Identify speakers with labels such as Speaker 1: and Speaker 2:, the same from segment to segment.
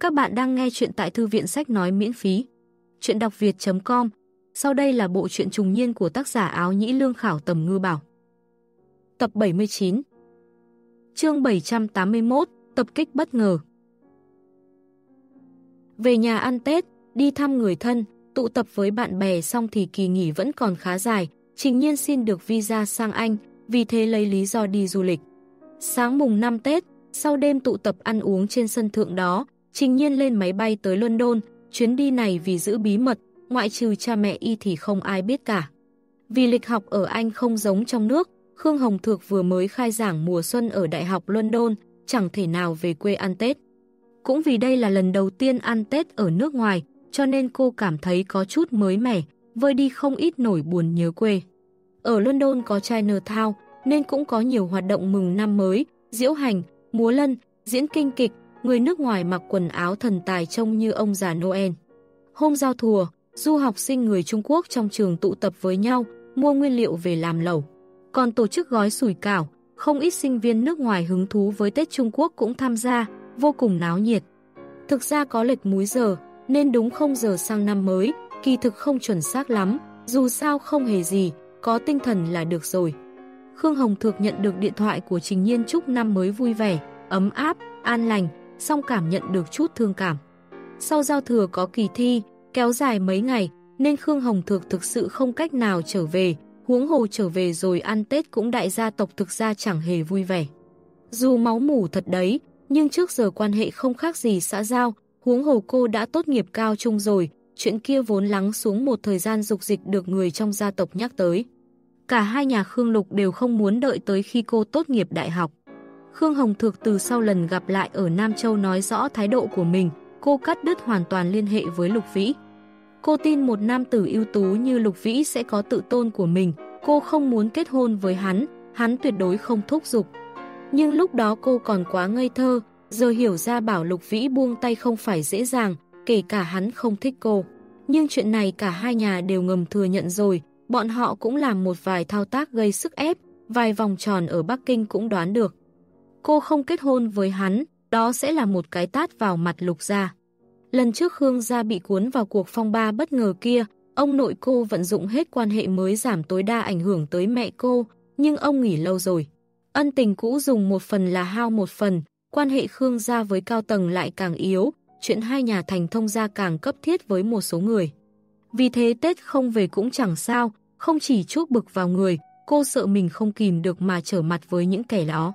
Speaker 1: Các bạn đang nghe chuyện tại thư viện sách nói miễn phí. Chuyện đọc việt.com Sau đây là bộ truyện trùng niên của tác giả áo nhĩ lương khảo tầm ngư bảo. Tập 79 Chương 781 Tập kích bất ngờ Về nhà ăn Tết, đi thăm người thân, tụ tập với bạn bè xong thì kỳ nghỉ vẫn còn khá dài, trình nhiên xin được visa sang Anh, vì thế lấy lý do đi du lịch. Sáng mùng 5 Tết, sau đêm tụ tập ăn uống trên sân thượng đó, Trình nhiên lên máy bay tới London, chuyến đi này vì giữ bí mật, ngoại trừ cha mẹ y thì không ai biết cả. Vì lịch học ở Anh không giống trong nước, Khương Hồng Thược vừa mới khai giảng mùa xuân ở Đại học London, chẳng thể nào về quê ăn Tết. Cũng vì đây là lần đầu tiên ăn Tết ở nước ngoài, cho nên cô cảm thấy có chút mới mẻ, vơi đi không ít nổi buồn nhớ quê. Ở London có Chinatown, nên cũng có nhiều hoạt động mừng năm mới, diễu hành, múa lân, diễn kinh kịch, người nước ngoài mặc quần áo thần tài trông như ông già Noel. Hôm giao thùa, du học sinh người Trung Quốc trong trường tụ tập với nhau, mua nguyên liệu về làm lẩu. Còn tổ chức gói sủi cảo, không ít sinh viên nước ngoài hứng thú với Tết Trung Quốc cũng tham gia, vô cùng náo nhiệt. Thực ra có lệch múi giờ, nên đúng không giờ sang năm mới, kỳ thực không chuẩn xác lắm, dù sao không hề gì, có tinh thần là được rồi. Khương Hồng Thược nhận được điện thoại của Trình Nhiên chúc năm mới vui vẻ, ấm áp, an lành, song cảm nhận được chút thương cảm. Sau giao thừa có kỳ thi, kéo dài mấy ngày, nên Khương Hồng Thược thực sự không cách nào trở về, huống hồ trở về rồi ăn Tết cũng đại gia tộc thực ra chẳng hề vui vẻ. Dù máu mủ thật đấy, nhưng trước giờ quan hệ không khác gì xã giao, huống hồ cô đã tốt nghiệp cao trung rồi, chuyện kia vốn lắng xuống một thời gian dục dịch được người trong gia tộc nhắc tới. Cả hai nhà Khương Lục đều không muốn đợi tới khi cô tốt nghiệp đại học. Khương Hồng Thược từ sau lần gặp lại ở Nam Châu nói rõ thái độ của mình, cô cắt đứt hoàn toàn liên hệ với Lục Vĩ. Cô tin một nam tử ưu tú như Lục Vĩ sẽ có tự tôn của mình, cô không muốn kết hôn với hắn, hắn tuyệt đối không thúc giục. Nhưng lúc đó cô còn quá ngây thơ, giờ hiểu ra bảo Lục Vĩ buông tay không phải dễ dàng, kể cả hắn không thích cô. Nhưng chuyện này cả hai nhà đều ngầm thừa nhận rồi, bọn họ cũng làm một vài thao tác gây sức ép, vài vòng tròn ở Bắc Kinh cũng đoán được cô không kết hôn với hắn, đó sẽ là một cái tát vào mặt lục gia. Lần trước Khương gia bị cuốn vào cuộc phong ba bất ngờ kia, ông nội cô vận dụng hết quan hệ mới giảm tối đa ảnh hưởng tới mẹ cô, nhưng ông nghỉ lâu rồi. Ân tình cũ dùng một phần là hao một phần, quan hệ Khương gia với cao tầng lại càng yếu, chuyện hai nhà thành thông gia càng cấp thiết với một số người. Vì thế Tết không về cũng chẳng sao, không chỉ chuốc bực vào người, cô sợ mình không kìm được mà trở mặt với những kẻ đó.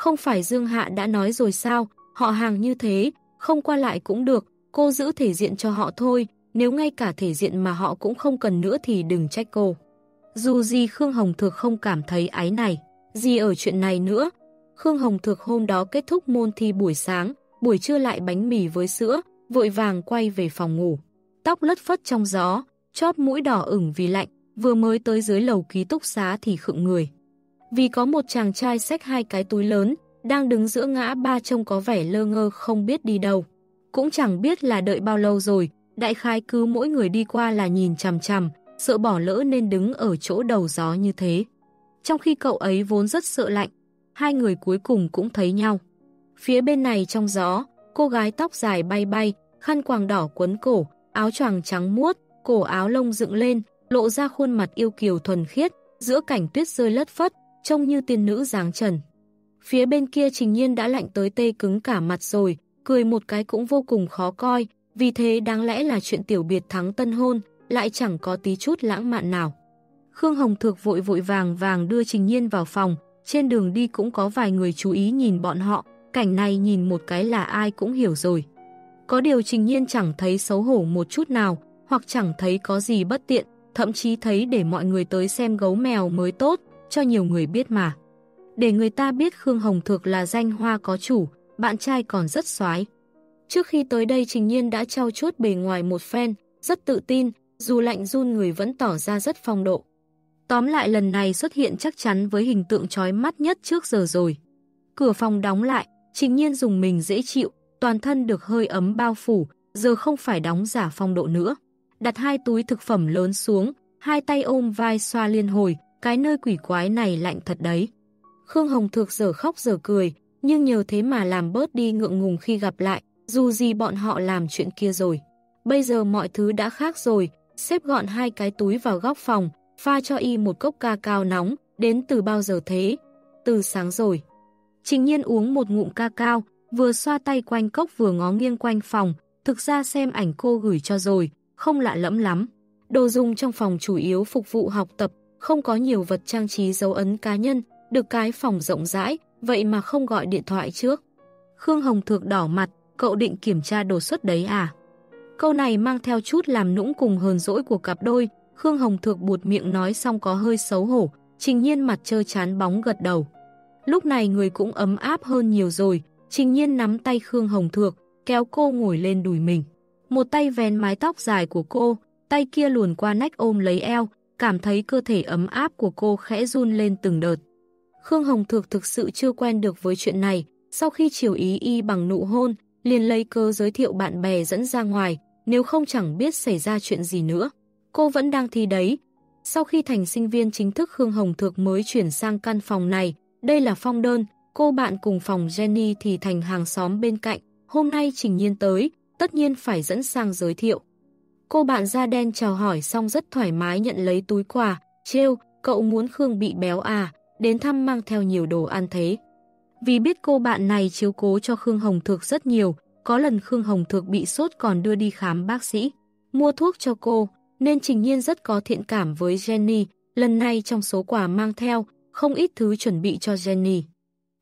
Speaker 1: Không phải Dương Hạ đã nói rồi sao, họ hàng như thế, không qua lại cũng được, cô giữ thể diện cho họ thôi, nếu ngay cả thể diện mà họ cũng không cần nữa thì đừng trách cô. Dù gì Khương Hồng Thược không cảm thấy ái này, gì ở chuyện này nữa. Khương Hồng Thược hôm đó kết thúc môn thi buổi sáng, buổi trưa lại bánh mì với sữa, vội vàng quay về phòng ngủ. Tóc lất phất trong gió, chóp mũi đỏ ửng vì lạnh, vừa mới tới dưới lầu ký túc xá thì khựng người vì có một chàng trai xách hai cái túi lớn, đang đứng giữa ngã ba trông có vẻ lơ ngơ không biết đi đâu. Cũng chẳng biết là đợi bao lâu rồi, đại khái cứ mỗi người đi qua là nhìn chằm chằm, sợ bỏ lỡ nên đứng ở chỗ đầu gió như thế. Trong khi cậu ấy vốn rất sợ lạnh, hai người cuối cùng cũng thấy nhau. Phía bên này trong gió, cô gái tóc dài bay bay, khăn quàng đỏ quấn cổ, áo choàng trắng muốt, cổ áo lông dựng lên, lộ ra khuôn mặt yêu kiều thuần khiết, giữa cảnh tuyết rơi lất phất, trông như tiên nữ dáng trần. Phía bên kia trình nhiên đã lạnh tới tê cứng cả mặt rồi, cười một cái cũng vô cùng khó coi, vì thế đáng lẽ là chuyện tiểu biệt thắng tân hôn, lại chẳng có tí chút lãng mạn nào. Khương Hồng Thược vội vội vàng vàng đưa Trình Nhiên vào phòng, trên đường đi cũng có vài người chú ý nhìn bọn họ, cảnh này nhìn một cái là ai cũng hiểu rồi. Có điều Trình Nhiên chẳng thấy xấu hổ một chút nào, hoặc chẳng thấy có gì bất tiện, thậm chí thấy để mọi người tới xem gấu mèo mới tốt, cho nhiều người biết mà. Để người ta biết Khương Hồng Thược là danh hoa có chủ, bạn trai còn rất xoái. Trước khi tới đây Trình Nhiên đã trao chuốt bề ngoài một phen, rất tự tin, dù lạnh run người vẫn tỏ ra rất phong độ. Tóm lại lần này xuất hiện chắc chắn với hình tượng chói mắt nhất trước giờ rồi. Cửa phòng đóng lại, Trình Nhiên dùng mình dễ chịu, toàn thân được hơi ấm bao phủ, giờ không phải đóng giả phong độ nữa. Đặt hai túi thực phẩm lớn xuống, hai tay ôm vai xoa liên hồi, cái nơi quỷ quái này lạnh thật đấy. Khương Hồng Thược giờ khóc giờ cười, nhưng nhờ thế mà làm bớt đi ngượng ngùng khi gặp lại, dù gì bọn họ làm chuyện kia rồi. Bây giờ mọi thứ đã khác rồi, xếp gọn hai cái túi vào góc phòng, pha cho y một cốc ca cao nóng, đến từ bao giờ thế? Từ sáng rồi. Trình nhiên uống một ngụm ca cao, vừa xoa tay quanh cốc vừa ngó nghiêng quanh phòng, thực ra xem ảnh cô gửi cho rồi, không lạ lẫm lắm. Đồ dùng trong phòng chủ yếu phục vụ học tập, không có nhiều vật trang trí dấu ấn cá nhân, được cái phòng rộng rãi, vậy mà không gọi điện thoại trước. Khương Hồng Thược đỏ mặt, cậu định kiểm tra đồ xuất đấy à? Câu này mang theo chút làm nũng cùng hờn dỗi của cặp đôi, Khương Hồng Thược buột miệng nói xong có hơi xấu hổ, trình nhiên mặt trơ chán bóng gật đầu. Lúc này người cũng ấm áp hơn nhiều rồi, trình nhiên nắm tay Khương Hồng Thược, kéo cô ngồi lên đùi mình. Một tay vén mái tóc dài của cô, tay kia luồn qua nách ôm lấy eo, cảm thấy cơ thể ấm áp của cô khẽ run lên từng đợt. Khương Hồng Thược thực sự chưa quen được với chuyện này, sau khi chiều ý y bằng nụ hôn, liền lấy cơ giới thiệu bạn bè dẫn ra ngoài, nếu không chẳng biết xảy ra chuyện gì nữa. Cô vẫn đang thi đấy. Sau khi thành sinh viên chính thức Khương Hồng Thược mới chuyển sang căn phòng này, đây là phong đơn, cô bạn cùng phòng Jenny thì thành hàng xóm bên cạnh, hôm nay Trình Nhiên tới, tất nhiên phải dẫn sang giới thiệu. Cô bạn da đen chào hỏi xong rất thoải mái nhận lấy túi quà, trêu, cậu muốn Khương bị béo à, đến thăm mang theo nhiều đồ ăn thế. Vì biết cô bạn này chiếu cố cho Khương Hồng Thược rất nhiều, có lần Khương Hồng Thược bị sốt còn đưa đi khám bác sĩ, mua thuốc cho cô, nên Trình Nhiên rất có thiện cảm với Jenny, lần này trong số quà mang theo, không ít thứ chuẩn bị cho Jenny.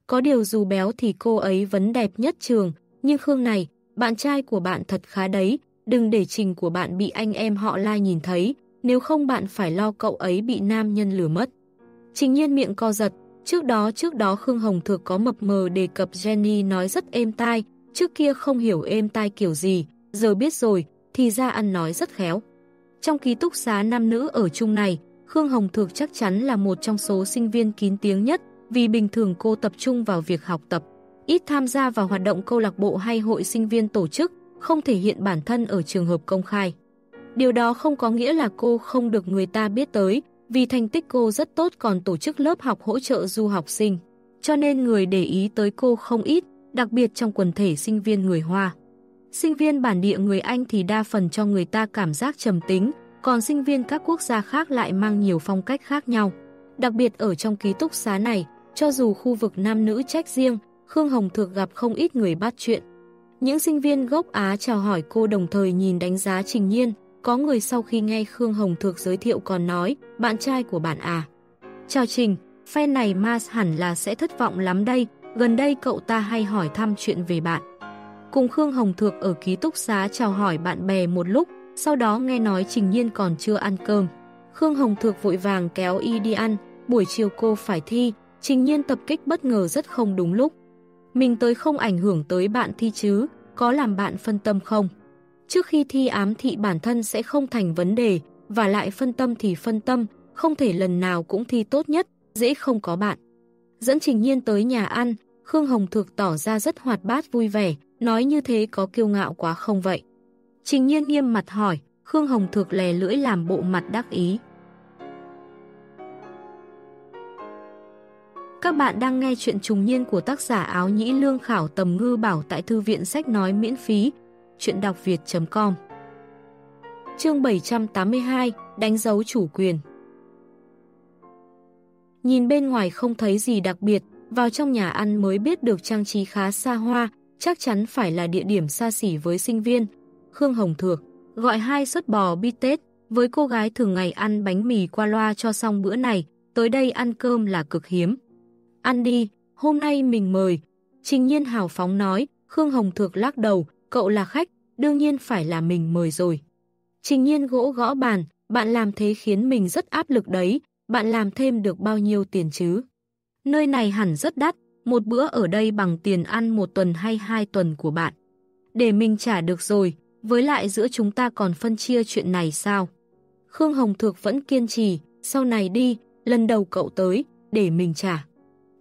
Speaker 1: Có điều dù béo thì cô ấy vẫn đẹp nhất trường, nhưng Khương này, bạn trai của bạn thật khá đấy, đừng để trình của bạn bị anh em họ lai nhìn thấy, nếu không bạn phải lo cậu ấy bị nam nhân lừa mất. Trình nhiên miệng co giật, trước đó trước đó Khương Hồng Thược có mập mờ đề cập Jenny nói rất êm tai, trước kia không hiểu êm tai kiểu gì, giờ biết rồi, thì ra ăn nói rất khéo. Trong ký túc xá nam nữ ở chung này, Khương Hồng Thược chắc chắn là một trong số sinh viên kín tiếng nhất, vì bình thường cô tập trung vào việc học tập, ít tham gia vào hoạt động câu lạc bộ hay hội sinh viên tổ chức, không thể hiện bản thân ở trường hợp công khai. Điều đó không có nghĩa là cô không được người ta biết tới, vì thành tích cô rất tốt còn tổ chức lớp học hỗ trợ du học sinh. Cho nên người để ý tới cô không ít, đặc biệt trong quần thể sinh viên người Hoa. Sinh viên bản địa người Anh thì đa phần cho người ta cảm giác trầm tính, còn sinh viên các quốc gia khác lại mang nhiều phong cách khác nhau. Đặc biệt ở trong ký túc xá này, cho dù khu vực nam nữ trách riêng, Khương Hồng Thược gặp không ít người bắt chuyện. Những sinh viên gốc Á chào hỏi cô đồng thời nhìn đánh giá Trình Nhiên, có người sau khi nghe Khương Hồng Thược giới thiệu còn nói, bạn trai của bạn à. Chào Trình, fan này Mars hẳn là sẽ thất vọng lắm đây, gần đây cậu ta hay hỏi thăm chuyện về bạn. Cùng Khương Hồng Thược ở ký túc xá chào hỏi bạn bè một lúc, sau đó nghe nói Trình Nhiên còn chưa ăn cơm. Khương Hồng Thược vội vàng kéo y đi ăn, buổi chiều cô phải thi, Trình Nhiên tập kích bất ngờ rất không đúng lúc. Mình tới không ảnh hưởng tới bạn thi chứ, có làm bạn phân tâm không? Trước khi thi ám thị bản thân sẽ không thành vấn đề, và lại phân tâm thì phân tâm, không thể lần nào cũng thi tốt nhất, dễ không có bạn. Dẫn Trình Nhiên tới nhà ăn, Khương Hồng Thược tỏ ra rất hoạt bát vui vẻ, nói như thế có kiêu ngạo quá không vậy? Trình Nhiên nghiêm mặt hỏi, Khương Hồng Thược lè lưỡi làm bộ mặt đắc ý. Các bạn đang nghe chuyện trùng niên của tác giả áo nhĩ lương khảo tầm ngư bảo tại thư viện sách nói miễn phí, chuyện đọc việt.com Chương 782, đánh dấu chủ quyền Nhìn bên ngoài không thấy gì đặc biệt, vào trong nhà ăn mới biết được trang trí khá xa hoa, chắc chắn phải là địa điểm xa xỉ với sinh viên. Khương Hồng Thược gọi hai suất bò bít tết, với cô gái thường ngày ăn bánh mì qua loa cho xong bữa này, tới đây ăn cơm là cực hiếm. Ăn đi, hôm nay mình mời. Trình nhiên hào phóng nói, Khương Hồng Thược lắc đầu, cậu là khách, đương nhiên phải là mình mời rồi. Trình nhiên gỗ gõ bàn, bạn làm thế khiến mình rất áp lực đấy, bạn làm thêm được bao nhiêu tiền chứ? Nơi này hẳn rất đắt, một bữa ở đây bằng tiền ăn một tuần hay hai tuần của bạn. Để mình trả được rồi, với lại giữa chúng ta còn phân chia chuyện này sao? Khương Hồng Thược vẫn kiên trì, sau này đi, lần đầu cậu tới, để mình trả.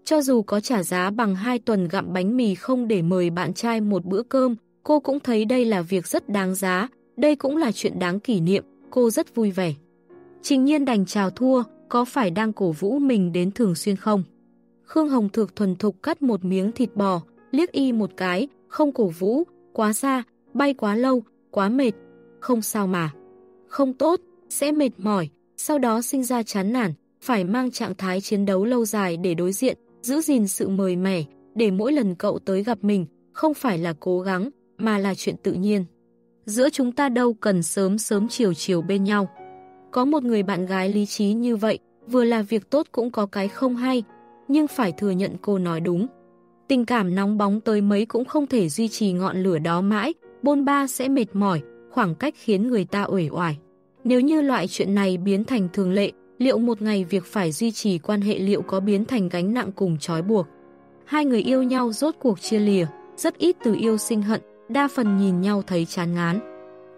Speaker 1: Cho dù có trả giá bằng hai tuần gặm bánh mì không để mời bạn trai một bữa cơm, cô cũng thấy đây là việc rất đáng giá, đây cũng là chuyện đáng kỷ niệm, cô rất vui vẻ. Trình nhiên đành chào thua, có phải đang cổ vũ mình đến thường xuyên không? Khương Hồng Thược thuần thục cắt một miếng thịt bò, liếc y một cái, không cổ vũ, quá xa, bay quá lâu, quá mệt. Không sao mà. Không tốt, sẽ mệt mỏi, sau đó sinh ra chán nản, phải mang trạng thái chiến đấu lâu dài để đối diện, giữ gìn sự mời mẻ, để mỗi lần cậu tới gặp mình, không phải là cố gắng, mà là chuyện tự nhiên. Giữa chúng ta đâu cần sớm sớm chiều chiều bên nhau. Có một người bạn gái lý trí như vậy, vừa là việc tốt cũng có cái không hay, nhưng phải thừa nhận cô nói đúng. Tình cảm nóng bóng tới mấy cũng không thể duy trì ngọn lửa đó mãi, bôn ba sẽ mệt mỏi, khoảng cách khiến người ta uể oải. Nếu như loại chuyện này biến thành thường lệ, liệu một ngày việc phải duy trì quan hệ liệu có biến thành gánh nặng cùng trói buộc? Hai người yêu nhau rốt cuộc chia lìa, rất ít từ yêu sinh hận, đa phần nhìn nhau thấy chán ngán.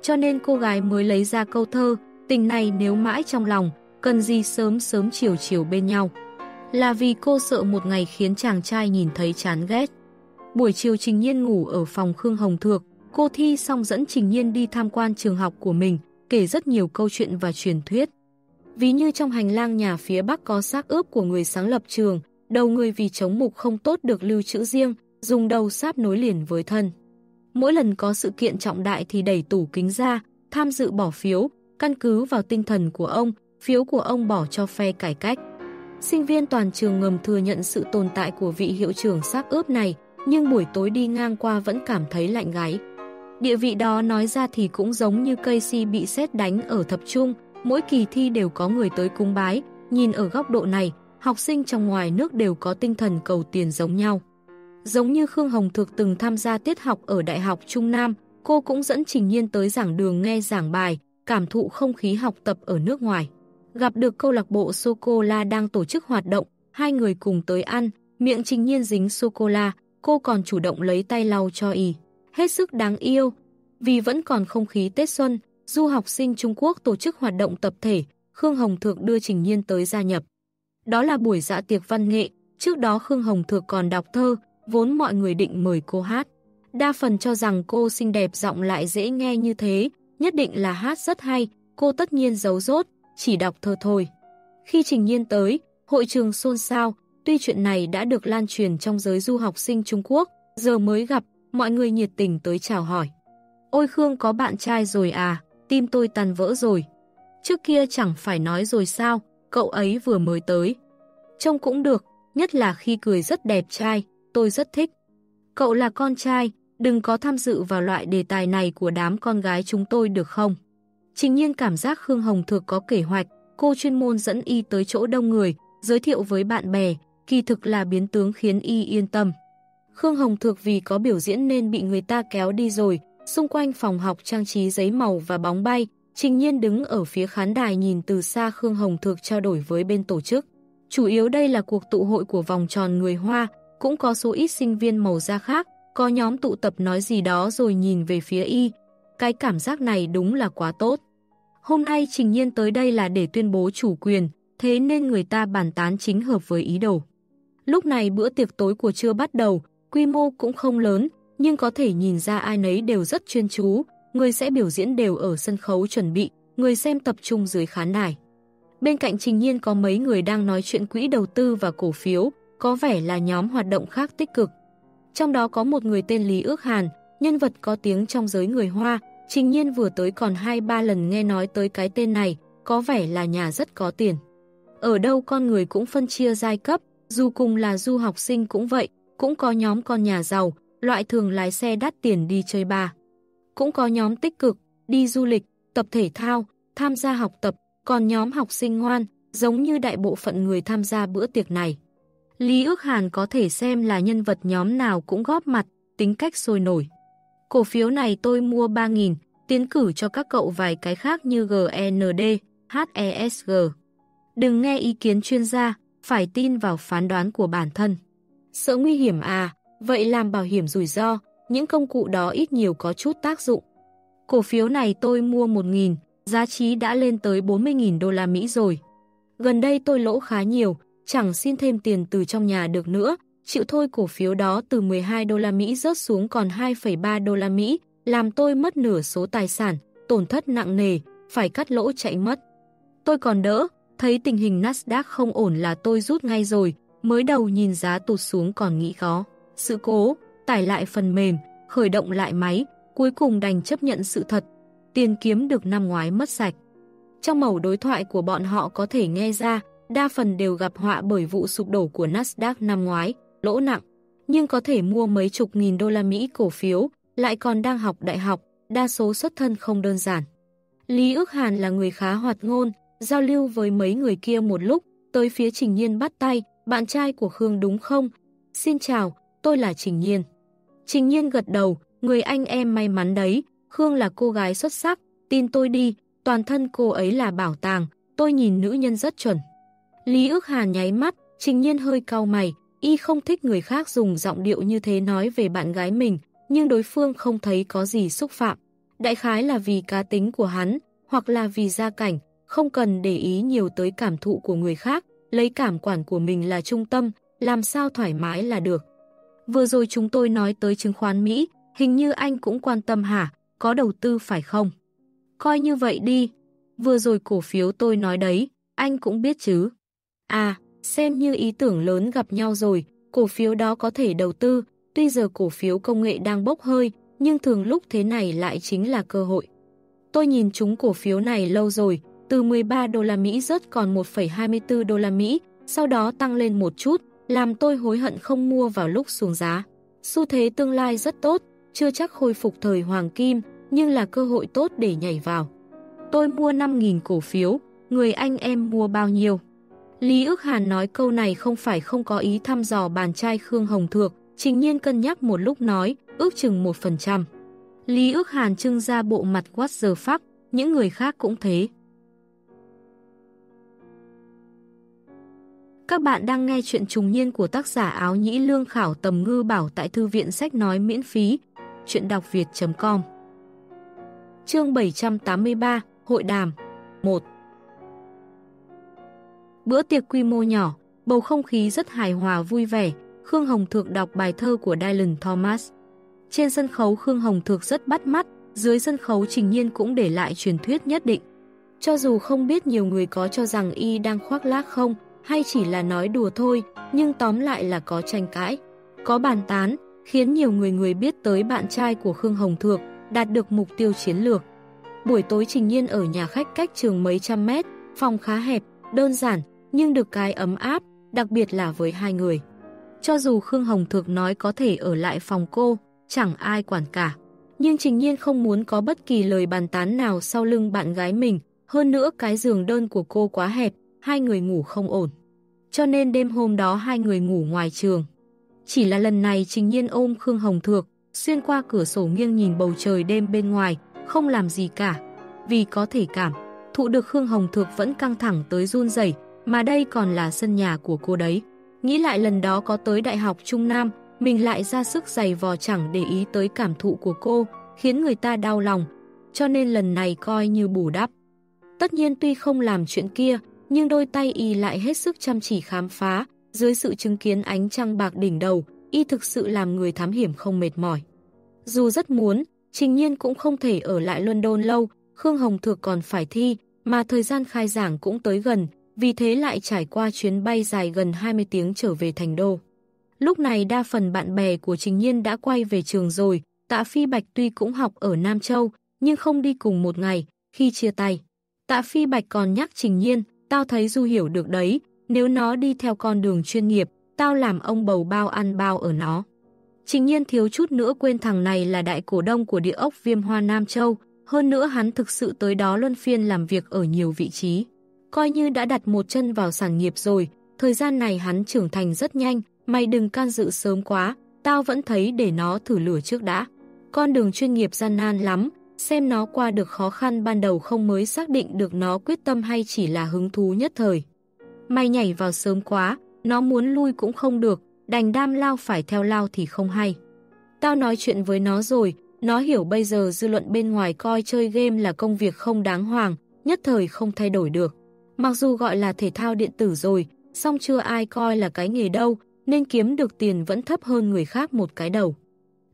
Speaker 1: Cho nên cô gái mới lấy ra câu thơ, tình này nếu mãi trong lòng, cần gì sớm sớm chiều chiều bên nhau. Là vì cô sợ một ngày khiến chàng trai nhìn thấy chán ghét. Buổi chiều Trình Nhiên ngủ ở phòng Khương Hồng Thược, cô thi xong dẫn Trình Nhiên đi tham quan trường học của mình, kể rất nhiều câu chuyện và truyền thuyết. Ví như trong hành lang nhà phía bắc có xác ướp của người sáng lập trường, đầu người vì chống mục không tốt được lưu trữ riêng, dùng đầu sáp nối liền với thân. Mỗi lần có sự kiện trọng đại thì đẩy tủ kính ra, tham dự bỏ phiếu, căn cứ vào tinh thần của ông, phiếu của ông bỏ cho phe cải cách. Sinh viên toàn trường ngầm thừa nhận sự tồn tại của vị hiệu trưởng xác ướp này, nhưng buổi tối đi ngang qua vẫn cảm thấy lạnh gáy. Địa vị đó nói ra thì cũng giống như cây si bị xét đánh ở thập trung, mỗi kỳ thi đều có người tới cung bái, nhìn ở góc độ này, học sinh trong ngoài nước đều có tinh thần cầu tiền giống nhau. Giống như Khương Hồng Thực từng tham gia tiết học ở Đại học Trung Nam, cô cũng dẫn Trình Nhiên tới giảng đường nghe giảng bài, cảm thụ không khí học tập ở nước ngoài. Gặp được câu lạc bộ sô-cô-la đang tổ chức hoạt động, hai người cùng tới ăn, miệng Trình Nhiên dính sô-cô-la, cô còn chủ động lấy tay lau cho y. Hết sức đáng yêu. Vì vẫn còn không khí Tết Xuân, du học sinh Trung Quốc tổ chức hoạt động tập thể, Khương Hồng Thược đưa Trình Nhiên tới gia nhập. Đó là buổi dạ tiệc văn nghệ, trước đó Khương Hồng Thược còn đọc thơ, vốn mọi người định mời cô hát. Đa phần cho rằng cô xinh đẹp giọng lại dễ nghe như thế, nhất định là hát rất hay, cô tất nhiên giấu rốt, chỉ đọc thơ thôi. Khi Trình Nhiên tới, hội trường xôn xao, tuy chuyện này đã được lan truyền trong giới du học sinh Trung Quốc, giờ mới gặp, mọi người nhiệt tình tới chào hỏi. Ôi Khương có bạn trai rồi à, tim tôi tàn vỡ rồi. Trước kia chẳng phải nói rồi sao, cậu ấy vừa mới tới. Trông cũng được, nhất là khi cười rất đẹp trai, tôi rất thích. Cậu là con trai, đừng có tham dự vào loại đề tài này của đám con gái chúng tôi được không? Trình nhiên cảm giác Khương Hồng Thược có kế hoạch, cô chuyên môn dẫn y tới chỗ đông người, giới thiệu với bạn bè, kỳ thực là biến tướng khiến y yên tâm. Khương Hồng Thược vì có biểu diễn nên bị người ta kéo đi rồi, xung quanh phòng học trang trí giấy màu và bóng bay, Trình Nhiên đứng ở phía khán đài nhìn từ xa Khương Hồng Thược trao đổi với bên tổ chức. Chủ yếu đây là cuộc tụ hội của vòng tròn người Hoa, cũng có số ít sinh viên màu da khác, có nhóm tụ tập nói gì đó rồi nhìn về phía y. Cái cảm giác này đúng là quá tốt. Hôm nay Trình Nhiên tới đây là để tuyên bố chủ quyền, thế nên người ta bàn tán chính hợp với ý đồ. Lúc này bữa tiệc tối của chưa bắt đầu, quy mô cũng không lớn, nhưng có thể nhìn ra ai nấy đều rất chuyên chú, người sẽ biểu diễn đều ở sân khấu chuẩn bị, người xem tập trung dưới khán đài. Bên cạnh Trình Nhiên có mấy người đang nói chuyện quỹ đầu tư và cổ phiếu, có vẻ là nhóm hoạt động khác tích cực. Trong đó có một người tên Lý Ước Hàn, nhân vật có tiếng trong giới người Hoa, Trình Nhiên vừa tới còn 2-3 lần nghe nói tới cái tên này, có vẻ là nhà rất có tiền. Ở đâu con người cũng phân chia giai cấp, dù cùng là du học sinh cũng vậy, cũng có nhóm con nhà giàu, loại thường lái xe đắt tiền đi chơi bà. Cũng có nhóm tích cực, đi du lịch, tập thể thao, tham gia học tập, còn nhóm học sinh ngoan, giống như đại bộ phận người tham gia bữa tiệc này. Lý ước hàn có thể xem là nhân vật nhóm nào cũng góp mặt, tính cách sôi nổi. Cổ phiếu này tôi mua 3.000, tiến cử cho các cậu vài cái khác như GND, HESG. Đừng nghe ý kiến chuyên gia, phải tin vào phán đoán của bản thân. Sợ nguy hiểm à, vậy làm bảo hiểm rủi ro, những công cụ đó ít nhiều có chút tác dụng. Cổ phiếu này tôi mua 1.000, giá trị đã lên tới 40.000 đô la Mỹ rồi. Gần đây tôi lỗ khá nhiều, chẳng xin thêm tiền từ trong nhà được nữa, chịu thôi cổ phiếu đó từ 12 đô la Mỹ rớt xuống còn 2,3 đô la Mỹ, làm tôi mất nửa số tài sản, tổn thất nặng nề, phải cắt lỗ chạy mất. Tôi còn đỡ, thấy tình hình Nasdaq không ổn là tôi rút ngay rồi, mới đầu nhìn giá tụt xuống còn nghĩ khó. Sự cố, tải lại phần mềm, khởi động lại máy, cuối cùng đành chấp nhận sự thật. Tiền kiếm được năm ngoái mất sạch. Trong mẫu đối thoại của bọn họ có thể nghe ra, đa phần đều gặp họa bởi vụ sụp đổ của Nasdaq năm ngoái, lỗ nặng, nhưng có thể mua mấy chục nghìn đô la Mỹ cổ phiếu, lại còn đang học đại học, đa số xuất thân không đơn giản. Lý ước hàn là người khá hoạt ngôn, giao lưu với mấy người kia một lúc, tới phía Trình Nhiên bắt tay, bạn trai của Khương đúng không? Xin chào, tôi là Trình Nhiên. Trình Nhiên gật đầu, người anh em may mắn đấy, Khương là cô gái xuất sắc, tin tôi đi, toàn thân cô ấy là bảo tàng, tôi nhìn nữ nhân rất chuẩn. Lý ước hàn nháy mắt, Trình Nhiên hơi cau mày, y không thích người khác dùng giọng điệu như thế nói về bạn gái mình, nhưng đối phương không thấy có gì xúc phạm. Đại khái là vì cá tính của hắn, hoặc là vì gia cảnh, không cần để ý nhiều tới cảm thụ của người khác, lấy cảm quản của mình là trung tâm, làm sao thoải mái là được. Vừa rồi chúng tôi nói tới chứng khoán Mỹ, hình như anh cũng quan tâm hả, có đầu tư phải không? Coi như vậy đi, vừa rồi cổ phiếu tôi nói đấy, anh cũng biết chứ. À, xem như ý tưởng lớn gặp nhau rồi, cổ phiếu đó có thể đầu tư, tuy giờ cổ phiếu công nghệ đang bốc hơi, nhưng thường lúc thế này lại chính là cơ hội. Tôi nhìn chúng cổ phiếu này lâu rồi, từ 13 đô la Mỹ rớt còn 1,24 đô la Mỹ, sau đó tăng lên một chút, làm tôi hối hận không mua vào lúc xuống giá. Xu thế tương lai rất tốt, chưa chắc khôi phục thời hoàng kim, nhưng là cơ hội tốt để nhảy vào. Tôi mua 5.000 cổ phiếu, người anh em mua bao nhiêu? Lý ước hàn nói câu này không phải không có ý thăm dò bàn trai Khương Hồng Thược, trình nhiên cân nhắc một lúc nói, ước chừng 1%. Lý ước hàn trưng ra bộ mặt quát giờ pháp, những người khác cũng thế. Các bạn đang nghe chuyện trùng niên của tác giả áo nhĩ lương khảo tầm ngư bảo tại thư viện sách nói miễn phí. Chuyện đọc việt.com Chương 783 Hội đàm 1 Bữa tiệc quy mô nhỏ, bầu không khí rất hài hòa vui vẻ, Khương Hồng Thược đọc bài thơ của Dylan Thomas. Trên sân khấu Khương Hồng Thược rất bắt mắt, dưới sân khấu Trình Nhiên cũng để lại truyền thuyết nhất định. Cho dù không biết nhiều người có cho rằng y đang khoác lác không, hay chỉ là nói đùa thôi, nhưng tóm lại là có tranh cãi. Có bàn tán, khiến nhiều người người biết tới bạn trai của Khương Hồng Thược, đạt được mục tiêu chiến lược. Buổi tối Trình Nhiên ở nhà khách cách trường mấy trăm mét, phòng khá hẹp, đơn giản, nhưng được cái ấm áp, đặc biệt là với hai người. Cho dù Khương Hồng Thược nói có thể ở lại phòng cô, chẳng ai quản cả. Nhưng Trình Nhiên không muốn có bất kỳ lời bàn tán nào sau lưng bạn gái mình, hơn nữa cái giường đơn của cô quá hẹp, hai người ngủ không ổn. Cho nên đêm hôm đó hai người ngủ ngoài trường. Chỉ là lần này Trình Nhiên ôm Khương Hồng Thược, xuyên qua cửa sổ nghiêng nhìn bầu trời đêm bên ngoài, không làm gì cả. Vì có thể cảm, thụ được Khương Hồng Thược vẫn căng thẳng tới run rẩy mà đây còn là sân nhà của cô đấy. Nghĩ lại lần đó có tới Đại học Trung Nam, mình lại ra sức giày vò chẳng để ý tới cảm thụ của cô, khiến người ta đau lòng, cho nên lần này coi như bù đắp. Tất nhiên tuy không làm chuyện kia, nhưng đôi tay y lại hết sức chăm chỉ khám phá, dưới sự chứng kiến ánh trăng bạc đỉnh đầu, y thực sự làm người thám hiểm không mệt mỏi. Dù rất muốn, Trình Nhiên cũng không thể ở lại London lâu, Khương Hồng Thược còn phải thi, mà thời gian khai giảng cũng tới gần, vì thế lại trải qua chuyến bay dài gần 20 tiếng trở về thành đô. Lúc này đa phần bạn bè của Trình Nhiên đã quay về trường rồi, Tạ Phi Bạch tuy cũng học ở Nam Châu, nhưng không đi cùng một ngày, khi chia tay. Tạ Phi Bạch còn nhắc Trình Nhiên, tao thấy Du hiểu được đấy, nếu nó đi theo con đường chuyên nghiệp, tao làm ông bầu bao ăn bao ở nó. Trình Nhiên thiếu chút nữa quên thằng này là đại cổ đông của địa ốc Viêm Hoa Nam Châu, hơn nữa hắn thực sự tới đó luân phiên làm việc ở nhiều vị trí. Coi như đã đặt một chân vào sản nghiệp rồi, thời gian này hắn trưởng thành rất nhanh, mày đừng can dự sớm quá, tao vẫn thấy để nó thử lửa trước đã. Con đường chuyên nghiệp gian nan lắm, xem nó qua được khó khăn ban đầu không mới xác định được nó quyết tâm hay chỉ là hứng thú nhất thời. may nhảy vào sớm quá, nó muốn lui cũng không được, đành đam lao phải theo lao thì không hay. Tao nói chuyện với nó rồi, nó hiểu bây giờ dư luận bên ngoài coi chơi game là công việc không đáng hoàng, nhất thời không thay đổi được. Mặc dù gọi là thể thao điện tử rồi, song chưa ai coi là cái nghề đâu, nên kiếm được tiền vẫn thấp hơn người khác một cái đầu.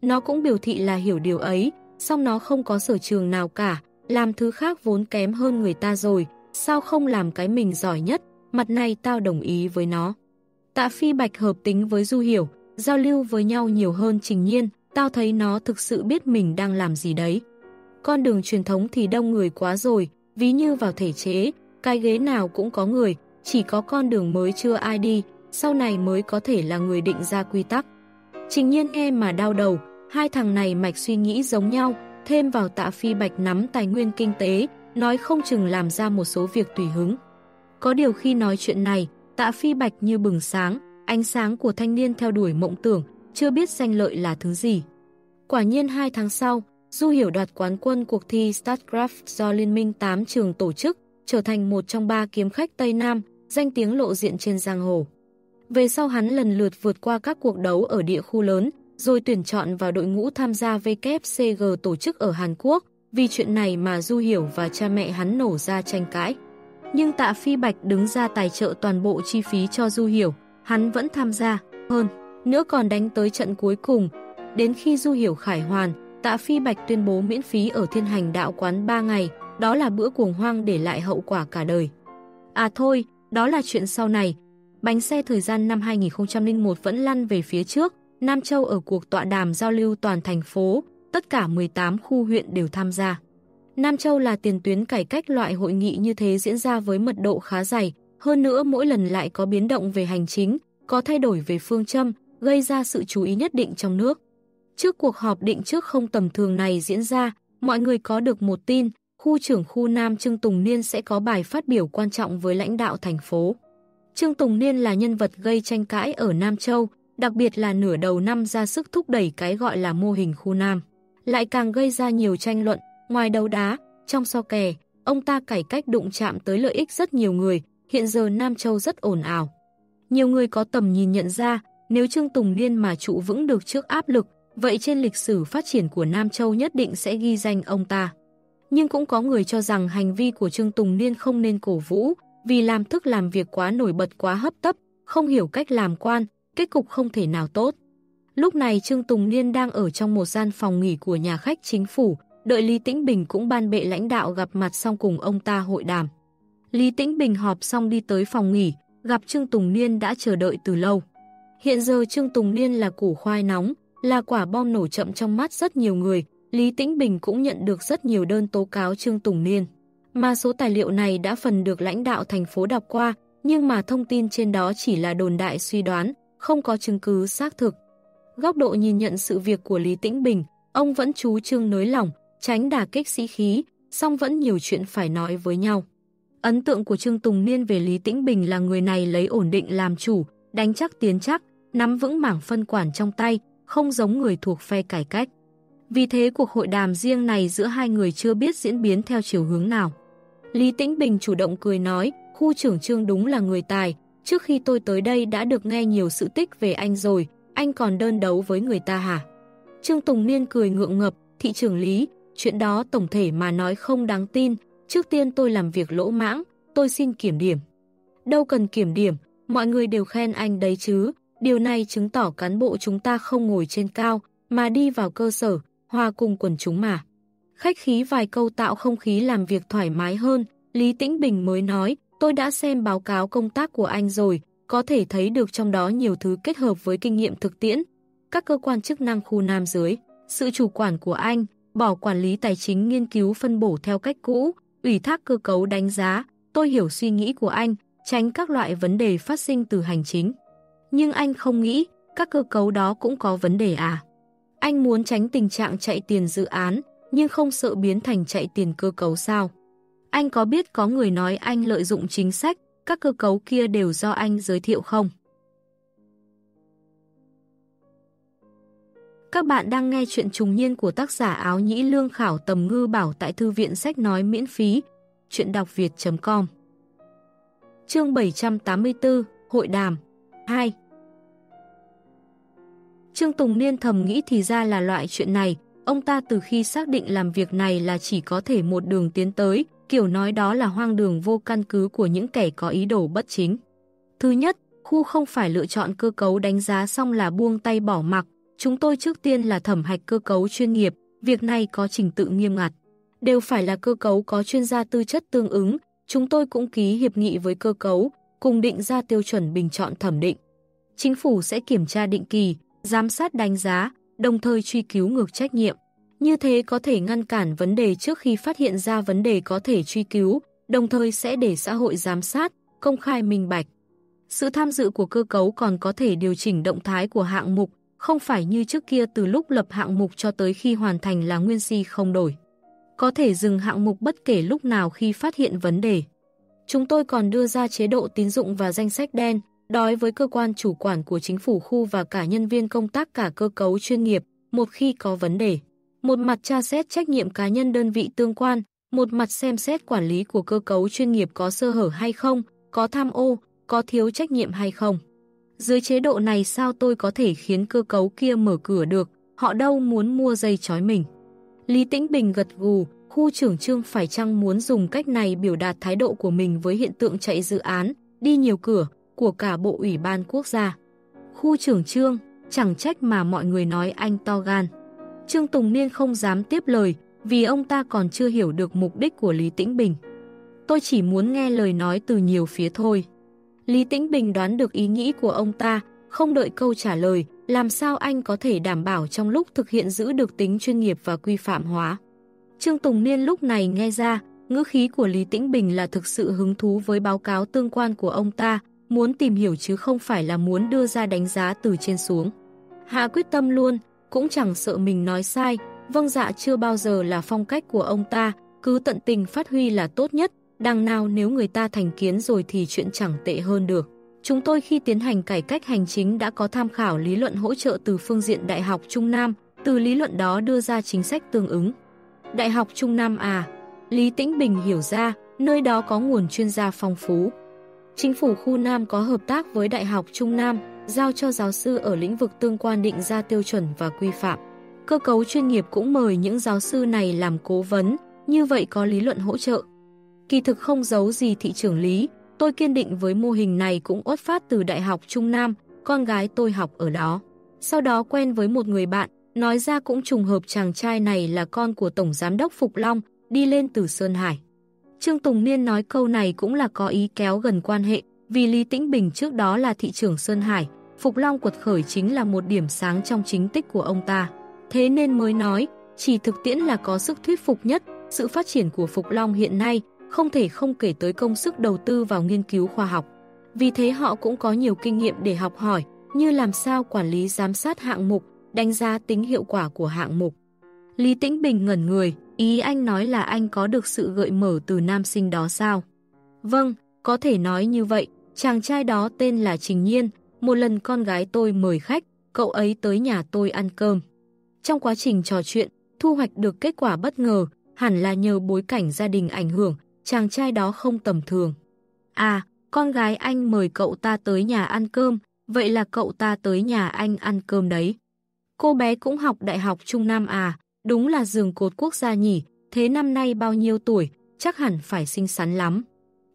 Speaker 1: Nó cũng biểu thị là hiểu điều ấy, song nó không có sở trường nào cả, làm thứ khác vốn kém hơn người ta rồi, sao không làm cái mình giỏi nhất, mặt này tao đồng ý với nó. Tạ Phi Bạch hợp tính với Du Hiểu, giao lưu với nhau nhiều hơn trình nhiên, tao thấy nó thực sự biết mình đang làm gì đấy. Con đường truyền thống thì đông người quá rồi, ví như vào thể chế, cái ghế nào cũng có người, chỉ có con đường mới chưa ai đi, sau này mới có thể là người định ra quy tắc. Trình nhiên nghe mà đau đầu, hai thằng này mạch suy nghĩ giống nhau, thêm vào tạ phi bạch nắm tài nguyên kinh tế, nói không chừng làm ra một số việc tùy hứng. Có điều khi nói chuyện này, tạ phi bạch như bừng sáng, ánh sáng của thanh niên theo đuổi mộng tưởng, chưa biết danh lợi là thứ gì. Quả nhiên hai tháng sau, Du Hiểu đoạt quán quân cuộc thi StarCraft do Liên minh 8 trường tổ chức, trở thành một trong ba kiếm khách Tây Nam, danh tiếng lộ diện trên giang hồ. Về sau hắn lần lượt vượt qua các cuộc đấu ở địa khu lớn, rồi tuyển chọn vào đội ngũ tham gia WCG tổ chức ở Hàn Quốc, vì chuyện này mà Du Hiểu và cha mẹ hắn nổ ra tranh cãi. Nhưng tạ Phi Bạch đứng ra tài trợ toàn bộ chi phí cho Du Hiểu, hắn vẫn tham gia, hơn, nữa còn đánh tới trận cuối cùng. Đến khi Du Hiểu khải hoàn, tạ Phi Bạch tuyên bố miễn phí ở thiên hành đạo quán 3 ngày, đó là bữa cuồng hoang để lại hậu quả cả đời. À thôi, đó là chuyện sau này. Bánh xe thời gian năm 2001 vẫn lăn về phía trước, Nam Châu ở cuộc tọa đàm giao lưu toàn thành phố, tất cả 18 khu huyện đều tham gia. Nam Châu là tiền tuyến cải cách loại hội nghị như thế diễn ra với mật độ khá dày, hơn nữa mỗi lần lại có biến động về hành chính, có thay đổi về phương châm, gây ra sự chú ý nhất định trong nước. Trước cuộc họp định trước không tầm thường này diễn ra, mọi người có được một tin, khu trưởng khu Nam Trương Tùng Niên sẽ có bài phát biểu quan trọng với lãnh đạo thành phố. Trương Tùng Niên là nhân vật gây tranh cãi ở Nam Châu, đặc biệt là nửa đầu năm ra sức thúc đẩy cái gọi là mô hình khu Nam. Lại càng gây ra nhiều tranh luận, ngoài đấu đá, trong so kè, ông ta cải cách đụng chạm tới lợi ích rất nhiều người, hiện giờ Nam Châu rất ồn ào. Nhiều người có tầm nhìn nhận ra, nếu Trương Tùng liên mà trụ vững được trước áp lực, vậy trên lịch sử phát triển của Nam Châu nhất định sẽ ghi danh ông ta. Nhưng cũng có người cho rằng hành vi của Trương Tùng liên không nên cổ vũ, vì làm thức làm việc quá nổi bật quá hấp tấp, không hiểu cách làm quan, kết cục không thể nào tốt. Lúc này Trương Tùng Niên đang ở trong một gian phòng nghỉ của nhà khách chính phủ, đợi Lý Tĩnh Bình cũng ban bệ lãnh đạo gặp mặt xong cùng ông ta hội đàm. Lý Tĩnh Bình họp xong đi tới phòng nghỉ, gặp Trương Tùng Niên đã chờ đợi từ lâu. Hiện giờ Trương Tùng Niên là củ khoai nóng, là quả bom nổ chậm trong mắt rất nhiều người, Lý Tĩnh Bình cũng nhận được rất nhiều đơn tố cáo Trương Tùng Niên. Mà số tài liệu này đã phần được lãnh đạo thành phố đọc qua, nhưng mà thông tin trên đó chỉ là đồn đại suy đoán, không có chứng cứ xác thực. Góc độ nhìn nhận sự việc của Lý Tĩnh Bình, ông vẫn chú trương nới lỏng, tránh đả kích sĩ khí, song vẫn nhiều chuyện phải nói với nhau. Ấn tượng của Trương Tùng Niên về Lý Tĩnh Bình là người này lấy ổn định làm chủ, đánh chắc tiến chắc, nắm vững mảng phân quản trong tay, không giống người thuộc phe cải cách. Vì thế cuộc hội đàm riêng này giữa hai người chưa biết diễn biến theo chiều hướng nào. Lý Tĩnh Bình chủ động cười nói, khu trưởng trương đúng là người tài, trước khi tôi tới đây đã được nghe nhiều sự tích về anh rồi, anh còn đơn đấu với người ta hả? Trương Tùng Niên cười ngượng ngập, thị trưởng Lý, chuyện đó tổng thể mà nói không đáng tin, trước tiên tôi làm việc lỗ mãng, tôi xin kiểm điểm. Đâu cần kiểm điểm, mọi người đều khen anh đấy chứ, điều này chứng tỏ cán bộ chúng ta không ngồi trên cao, mà đi vào cơ sở, hòa cùng quần chúng mà. Khách khí vài câu tạo không khí làm việc thoải mái hơn, Lý Tĩnh Bình mới nói, tôi đã xem báo cáo công tác của anh rồi, có thể thấy được trong đó nhiều thứ kết hợp với kinh nghiệm thực tiễn. Các cơ quan chức năng khu Nam dưới, sự chủ quản của anh, bỏ quản lý tài chính nghiên cứu phân bổ theo cách cũ, ủy thác cơ cấu đánh giá, tôi hiểu suy nghĩ của anh, tránh các loại vấn đề phát sinh từ hành chính. Nhưng anh không nghĩ, các cơ cấu đó cũng có vấn đề à. Anh muốn tránh tình trạng chạy tiền dự án, nhưng không sợ biến thành chạy tiền cơ cấu sao. Anh có biết có người nói anh lợi dụng chính sách, các cơ cấu kia đều do anh giới thiệu không? Các bạn đang nghe chuyện trùng niên của tác giả áo nhĩ lương khảo tầm ngư bảo tại thư viện sách nói miễn phí, chuyện đọc việt.com Chương 784, Hội đàm 2 Trương Tùng Niên thầm nghĩ thì ra là loại chuyện này, ông ta từ khi xác định làm việc này là chỉ có thể một đường tiến tới, kiểu nói đó là hoang đường vô căn cứ của những kẻ có ý đồ bất chính. Thứ nhất, khu không phải lựa chọn cơ cấu đánh giá xong là buông tay bỏ mặc, chúng tôi trước tiên là thẩm hạch cơ cấu chuyên nghiệp, việc này có trình tự nghiêm ngặt. Đều phải là cơ cấu có chuyên gia tư chất tương ứng, chúng tôi cũng ký hiệp nghị với cơ cấu, cùng định ra tiêu chuẩn bình chọn thẩm định. Chính phủ sẽ kiểm tra định kỳ, giám sát đánh giá, đồng thời truy cứu ngược trách nhiệm. Như thế có thể ngăn cản vấn đề trước khi phát hiện ra vấn đề có thể truy cứu, đồng thời sẽ để xã hội giám sát, công khai minh bạch. Sự tham dự của cơ cấu còn có thể điều chỉnh động thái của hạng mục, không phải như trước kia từ lúc lập hạng mục cho tới khi hoàn thành là nguyên si không đổi. Có thể dừng hạng mục bất kể lúc nào khi phát hiện vấn đề. Chúng tôi còn đưa ra chế độ tín dụng và danh sách đen, đối với cơ quan chủ quản của chính phủ khu và cả nhân viên công tác cả cơ cấu chuyên nghiệp, một khi có vấn đề. Một mặt tra xét trách nhiệm cá nhân đơn vị tương quan, một mặt xem xét quản lý của cơ cấu chuyên nghiệp có sơ hở hay không, có tham ô, có thiếu trách nhiệm hay không. Dưới chế độ này sao tôi có thể khiến cơ cấu kia mở cửa được, họ đâu muốn mua dây chói mình. Lý Tĩnh Bình gật gù, khu trưởng trương phải chăng muốn dùng cách này biểu đạt thái độ của mình với hiện tượng chạy dự án, đi nhiều cửa, của cả Bộ Ủy ban Quốc gia. Khu trưởng trương, chẳng trách mà mọi người nói anh to gan. Trương Tùng Niên không dám tiếp lời, vì ông ta còn chưa hiểu được mục đích của Lý Tĩnh Bình. Tôi chỉ muốn nghe lời nói từ nhiều phía thôi. Lý Tĩnh Bình đoán được ý nghĩ của ông ta, không đợi câu trả lời, làm sao anh có thể đảm bảo trong lúc thực hiện giữ được tính chuyên nghiệp và quy phạm hóa. Trương Tùng Niên lúc này nghe ra, ngữ khí của Lý Tĩnh Bình là thực sự hứng thú với báo cáo tương quan của ông ta, muốn tìm hiểu chứ không phải là muốn đưa ra đánh giá từ trên xuống. Hạ quyết tâm luôn, cũng chẳng sợ mình nói sai, vâng dạ chưa bao giờ là phong cách của ông ta, cứ tận tình phát huy là tốt nhất, đằng nào nếu người ta thành kiến rồi thì chuyện chẳng tệ hơn được. Chúng tôi khi tiến hành cải cách hành chính đã có tham khảo lý luận hỗ trợ từ phương diện Đại học Trung Nam, từ lý luận đó đưa ra chính sách tương ứng. Đại học Trung Nam à, Lý Tĩnh Bình hiểu ra, nơi đó có nguồn chuyên gia phong phú. Chính phủ khu Nam có hợp tác với Đại học Trung Nam, giao cho giáo sư ở lĩnh vực tương quan định ra tiêu chuẩn và quy phạm. Cơ cấu chuyên nghiệp cũng mời những giáo sư này làm cố vấn, như vậy có lý luận hỗ trợ. Kỳ thực không giấu gì thị trưởng lý, tôi kiên định với mô hình này cũng ốt phát từ Đại học Trung Nam, con gái tôi học ở đó. Sau đó quen với một người bạn, nói ra cũng trùng hợp chàng trai này là con của Tổng Giám đốc Phục Long, đi lên từ Sơn Hải. Trương Tùng Niên nói câu này cũng là có ý kéo gần quan hệ, vì Lý Tĩnh Bình trước đó là thị trưởng Sơn Hải, Phục Long quật khởi chính là một điểm sáng trong chính tích của ông ta. Thế nên mới nói, chỉ thực tiễn là có sức thuyết phục nhất, sự phát triển của Phục Long hiện nay không thể không kể tới công sức đầu tư vào nghiên cứu khoa học. Vì thế họ cũng có nhiều kinh nghiệm để học hỏi, như làm sao quản lý giám sát hạng mục, đánh giá tính hiệu quả của hạng mục. Lý Tĩnh Bình ngẩn người, ý anh nói là anh có được sự gợi mở từ nam sinh đó sao? Vâng, có thể nói như vậy, chàng trai đó tên là Trình Nhiên, một lần con gái tôi mời khách, cậu ấy tới nhà tôi ăn cơm. Trong quá trình trò chuyện, thu hoạch được kết quả bất ngờ, hẳn là nhờ bối cảnh gia đình ảnh hưởng, chàng trai đó không tầm thường. À, con gái anh mời cậu ta tới nhà ăn cơm, vậy là cậu ta tới nhà anh ăn cơm đấy. Cô bé cũng học đại học Trung Nam à, đúng là giường cột quốc gia nhỉ, thế năm nay bao nhiêu tuổi, chắc hẳn phải xinh xắn lắm.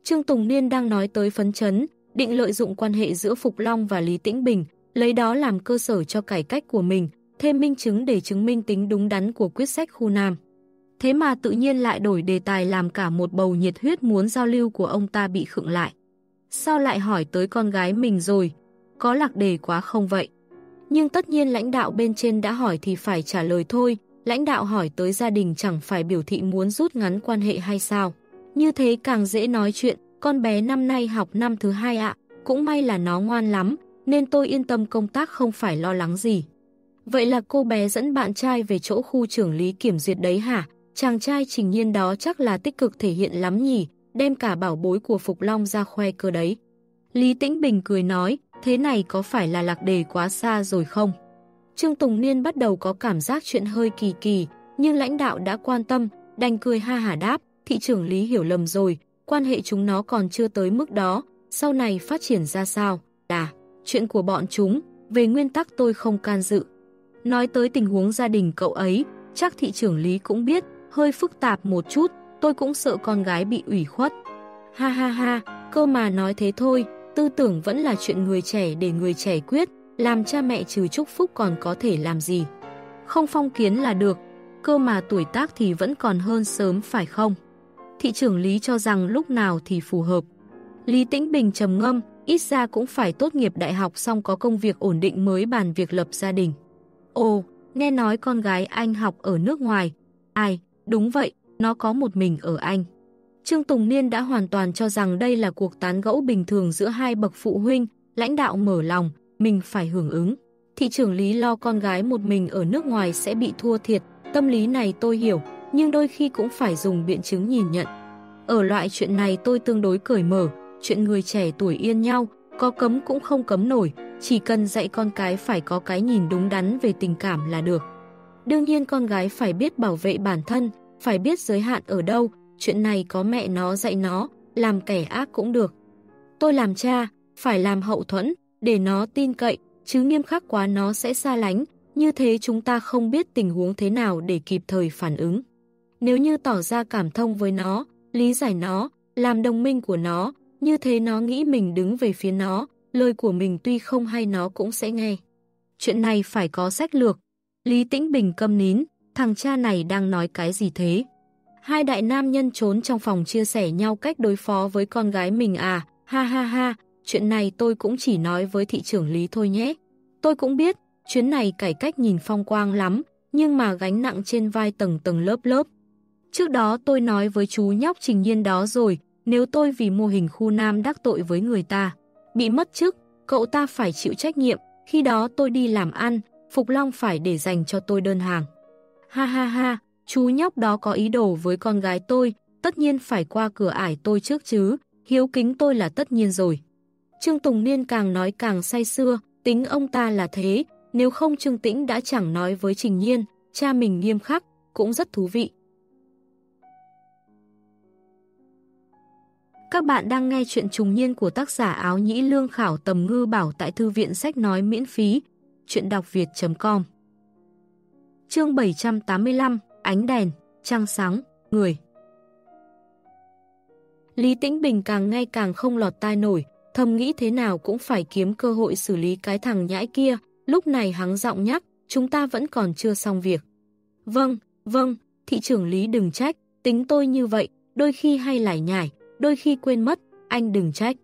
Speaker 1: Trương Tùng Niên đang nói tới phấn chấn, định lợi dụng quan hệ giữa Phục Long và Lý Tĩnh Bình, lấy đó làm cơ sở cho cải cách của mình, thêm minh chứng để chứng minh tính đúng đắn của quyết sách khu Nam. Thế mà tự nhiên lại đổi đề tài làm cả một bầu nhiệt huyết muốn giao lưu của ông ta bị khựng lại. Sao lại hỏi tới con gái mình rồi? Có lạc đề quá không vậy? Nhưng tất nhiên lãnh đạo bên trên đã hỏi thì phải trả lời thôi, lãnh đạo hỏi tới gia đình chẳng phải biểu thị muốn rút ngắn quan hệ hay sao. Như thế càng dễ nói chuyện, con bé năm nay học năm thứ hai ạ, cũng may là nó ngoan lắm, nên tôi yên tâm công tác không phải lo lắng gì. Vậy là cô bé dẫn bạn trai về chỗ khu trưởng lý kiểm duyệt đấy hả? Chàng trai trình nhiên đó chắc là tích cực thể hiện lắm nhỉ, đem cả bảo bối của Phục Long ra khoe cơ đấy. Lý Tĩnh Bình cười nói, thế này có phải là lạc đề quá xa rồi không? Trương Tùng Niên bắt đầu có cảm giác chuyện hơi kỳ kỳ, nhưng lãnh đạo đã quan tâm, đành cười ha hả đáp, thị trưởng Lý hiểu lầm rồi, quan hệ chúng nó còn chưa tới mức đó, sau này phát triển ra sao? À, chuyện của bọn chúng, về nguyên tắc tôi không can dự. Nói tới tình huống gia đình cậu ấy, chắc thị trưởng Lý cũng biết, hơi phức tạp một chút, tôi cũng sợ con gái bị ủy khuất. Ha ha ha, cơ mà nói thế thôi, tư tưởng vẫn là chuyện người trẻ để người trẻ quyết, làm cha mẹ trừ chúc phúc còn có thể làm gì. Không phong kiến là được, cơ mà tuổi tác thì vẫn còn hơn sớm phải không? Thị trưởng Lý cho rằng lúc nào thì phù hợp. Lý Tĩnh Bình trầm ngâm, ít ra cũng phải tốt nghiệp đại học xong có công việc ổn định mới bàn việc lập gia đình. Ồ, Nghe nói con gái anh học ở nước ngoài. Ai, đúng vậy, nó có một mình ở Anh. Trương Tùng Niên đã hoàn toàn cho rằng đây là cuộc tán gẫu bình thường giữa hai bậc phụ huynh, lãnh đạo mở lòng, mình phải hưởng ứng. Thị trưởng Lý lo con gái một mình ở nước ngoài sẽ bị thua thiệt, tâm lý này tôi hiểu, nhưng đôi khi cũng phải dùng biện chứng nhìn nhận. Ở loại chuyện này tôi tương đối cởi mở, chuyện người trẻ tuổi yên nhau, có cấm cũng không cấm nổi, chỉ cần dạy con cái phải có cái nhìn đúng đắn về tình cảm là được. Đương nhiên con gái phải biết bảo vệ bản thân, phải biết giới hạn ở đâu, chuyện này có mẹ nó dạy nó, làm kẻ ác cũng được. Tôi làm cha, phải làm hậu thuẫn, để nó tin cậy, chứ nghiêm khắc quá nó sẽ xa lánh, như thế chúng ta không biết tình huống thế nào để kịp thời phản ứng. Nếu như tỏ ra cảm thông với nó, lý giải nó, làm đồng minh của nó, như thế nó nghĩ mình đứng về phía nó, lời của mình tuy không hay nó cũng sẽ nghe. Chuyện này phải có sách lược. Lý Tĩnh Bình câm nín, thằng cha này đang nói cái gì thế? Hai đại nam nhân trốn trong phòng chia sẻ nhau cách đối phó với con gái mình à, ha ha ha, chuyện này tôi cũng chỉ nói với thị trưởng Lý thôi nhé. Tôi cũng biết, chuyến này cải cách nhìn phong quang lắm, nhưng mà gánh nặng trên vai tầng tầng lớp lớp. Trước đó tôi nói với chú nhóc trình nhiên đó rồi, nếu tôi vì mô hình khu Nam đắc tội với người ta, bị mất chức, cậu ta phải chịu trách nhiệm, khi đó tôi đi làm ăn, Phục Long phải để dành cho tôi đơn hàng. Ha ha ha, chú nhóc đó có ý đồ với con gái tôi, tất nhiên phải qua cửa ải tôi trước chứ, hiếu kính tôi là tất nhiên rồi. Trương Tùng Niên càng nói càng say xưa, tính ông ta là thế, nếu không Trương Tĩnh đã chẳng nói với Trình Nhiên, cha mình nghiêm khắc, cũng rất thú vị. Các bạn đang nghe chuyện trùng niên của tác giả áo nhĩ lương khảo tầm ngư bảo tại thư viện sách nói miễn phí, chuyện đọc việt.com Chương 785 Ánh đèn, trăng sáng, người. Lý Tĩnh Bình càng ngay càng không lọt tai nổi, thầm nghĩ thế nào cũng phải kiếm cơ hội xử lý cái thằng nhãi kia, lúc này hắn giọng nhắc, chúng ta vẫn còn chưa xong việc. Vâng, vâng, thị trưởng Lý đừng trách, tính tôi như vậy, đôi khi hay lải nhải, đôi khi quên mất, anh đừng trách.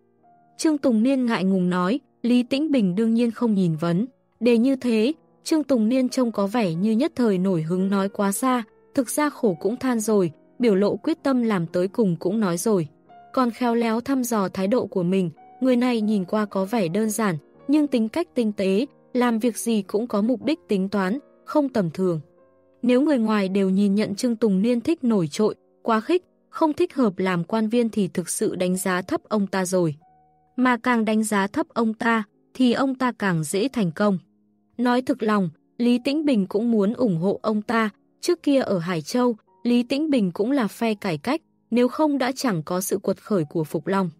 Speaker 1: Trương Tùng Niên ngại ngùng nói, Lý Tĩnh Bình đương nhiên không nhìn vấn. Để như thế, Trương Tùng Niên trông có vẻ như nhất thời nổi hứng nói quá xa, thực ra khổ cũng than rồi, biểu lộ quyết tâm làm tới cùng cũng nói rồi. Còn khéo léo thăm dò thái độ của mình, người này nhìn qua có vẻ đơn giản, nhưng tính cách tinh tế, làm việc gì cũng có mục đích tính toán, không tầm thường. Nếu người ngoài đều nhìn nhận Trương Tùng Niên thích nổi trội, quá khích, không thích hợp làm quan viên thì thực sự đánh giá thấp ông ta rồi. Mà càng đánh giá thấp ông ta, thì ông ta càng dễ thành công. Nói thực lòng, Lý Tĩnh Bình cũng muốn ủng hộ ông ta. Trước kia ở Hải Châu, Lý Tĩnh Bình cũng là phe cải cách, nếu không đã chẳng có sự cuột khởi của Phục Long.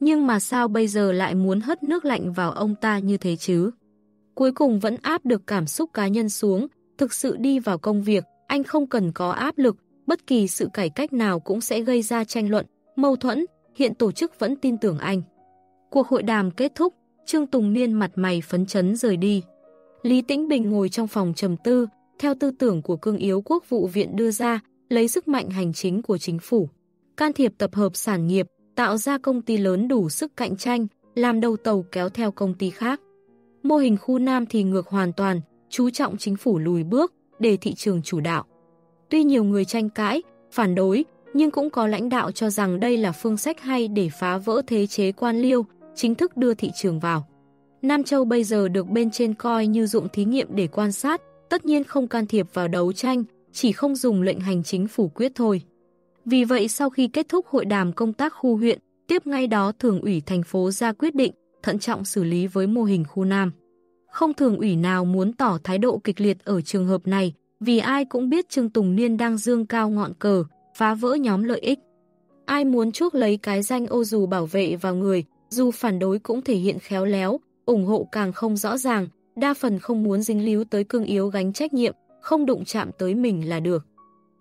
Speaker 1: Nhưng mà sao bây giờ lại muốn hất nước lạnh vào ông ta như thế chứ? Cuối cùng vẫn áp được cảm xúc cá nhân xuống, thực sự đi vào công việc, anh không cần có áp lực, bất kỳ sự cải cách nào cũng sẽ gây ra tranh luận, mâu thuẫn, hiện tổ chức vẫn tin tưởng anh. Cuộc hội đàm kết thúc, Trương Tùng Niên mặt mày phấn chấn rời đi. Lý Tĩnh Bình ngồi trong phòng trầm tư, theo tư tưởng của cương yếu quốc vụ viện đưa ra, lấy sức mạnh hành chính của chính phủ. Can thiệp tập hợp sản nghiệp, tạo ra công ty lớn đủ sức cạnh tranh, làm đầu tàu kéo theo công ty khác. Mô hình khu Nam thì ngược hoàn toàn, chú trọng chính phủ lùi bước, để thị trường chủ đạo. Tuy nhiều người tranh cãi, phản đối, nhưng cũng có lãnh đạo cho rằng đây là phương sách hay để phá vỡ thế chế quan liêu, chính thức đưa thị trường vào. Nam Châu bây giờ được bên trên coi như dụng thí nghiệm để quan sát, tất nhiên không can thiệp vào đấu tranh, chỉ không dùng lệnh hành chính phủ quyết thôi. Vì vậy sau khi kết thúc hội đàm công tác khu huyện, tiếp ngay đó thường ủy thành phố ra quyết định, thận trọng xử lý với mô hình khu Nam. Không thường ủy nào muốn tỏ thái độ kịch liệt ở trường hợp này, vì ai cũng biết Trương Tùng Niên đang dương cao ngọn cờ, phá vỡ nhóm lợi ích. Ai muốn chuốc lấy cái danh ô dù bảo vệ vào người, dù phản đối cũng thể hiện khéo léo, ủng hộ càng không rõ ràng, đa phần không muốn dính líu tới cương yếu gánh trách nhiệm, không đụng chạm tới mình là được.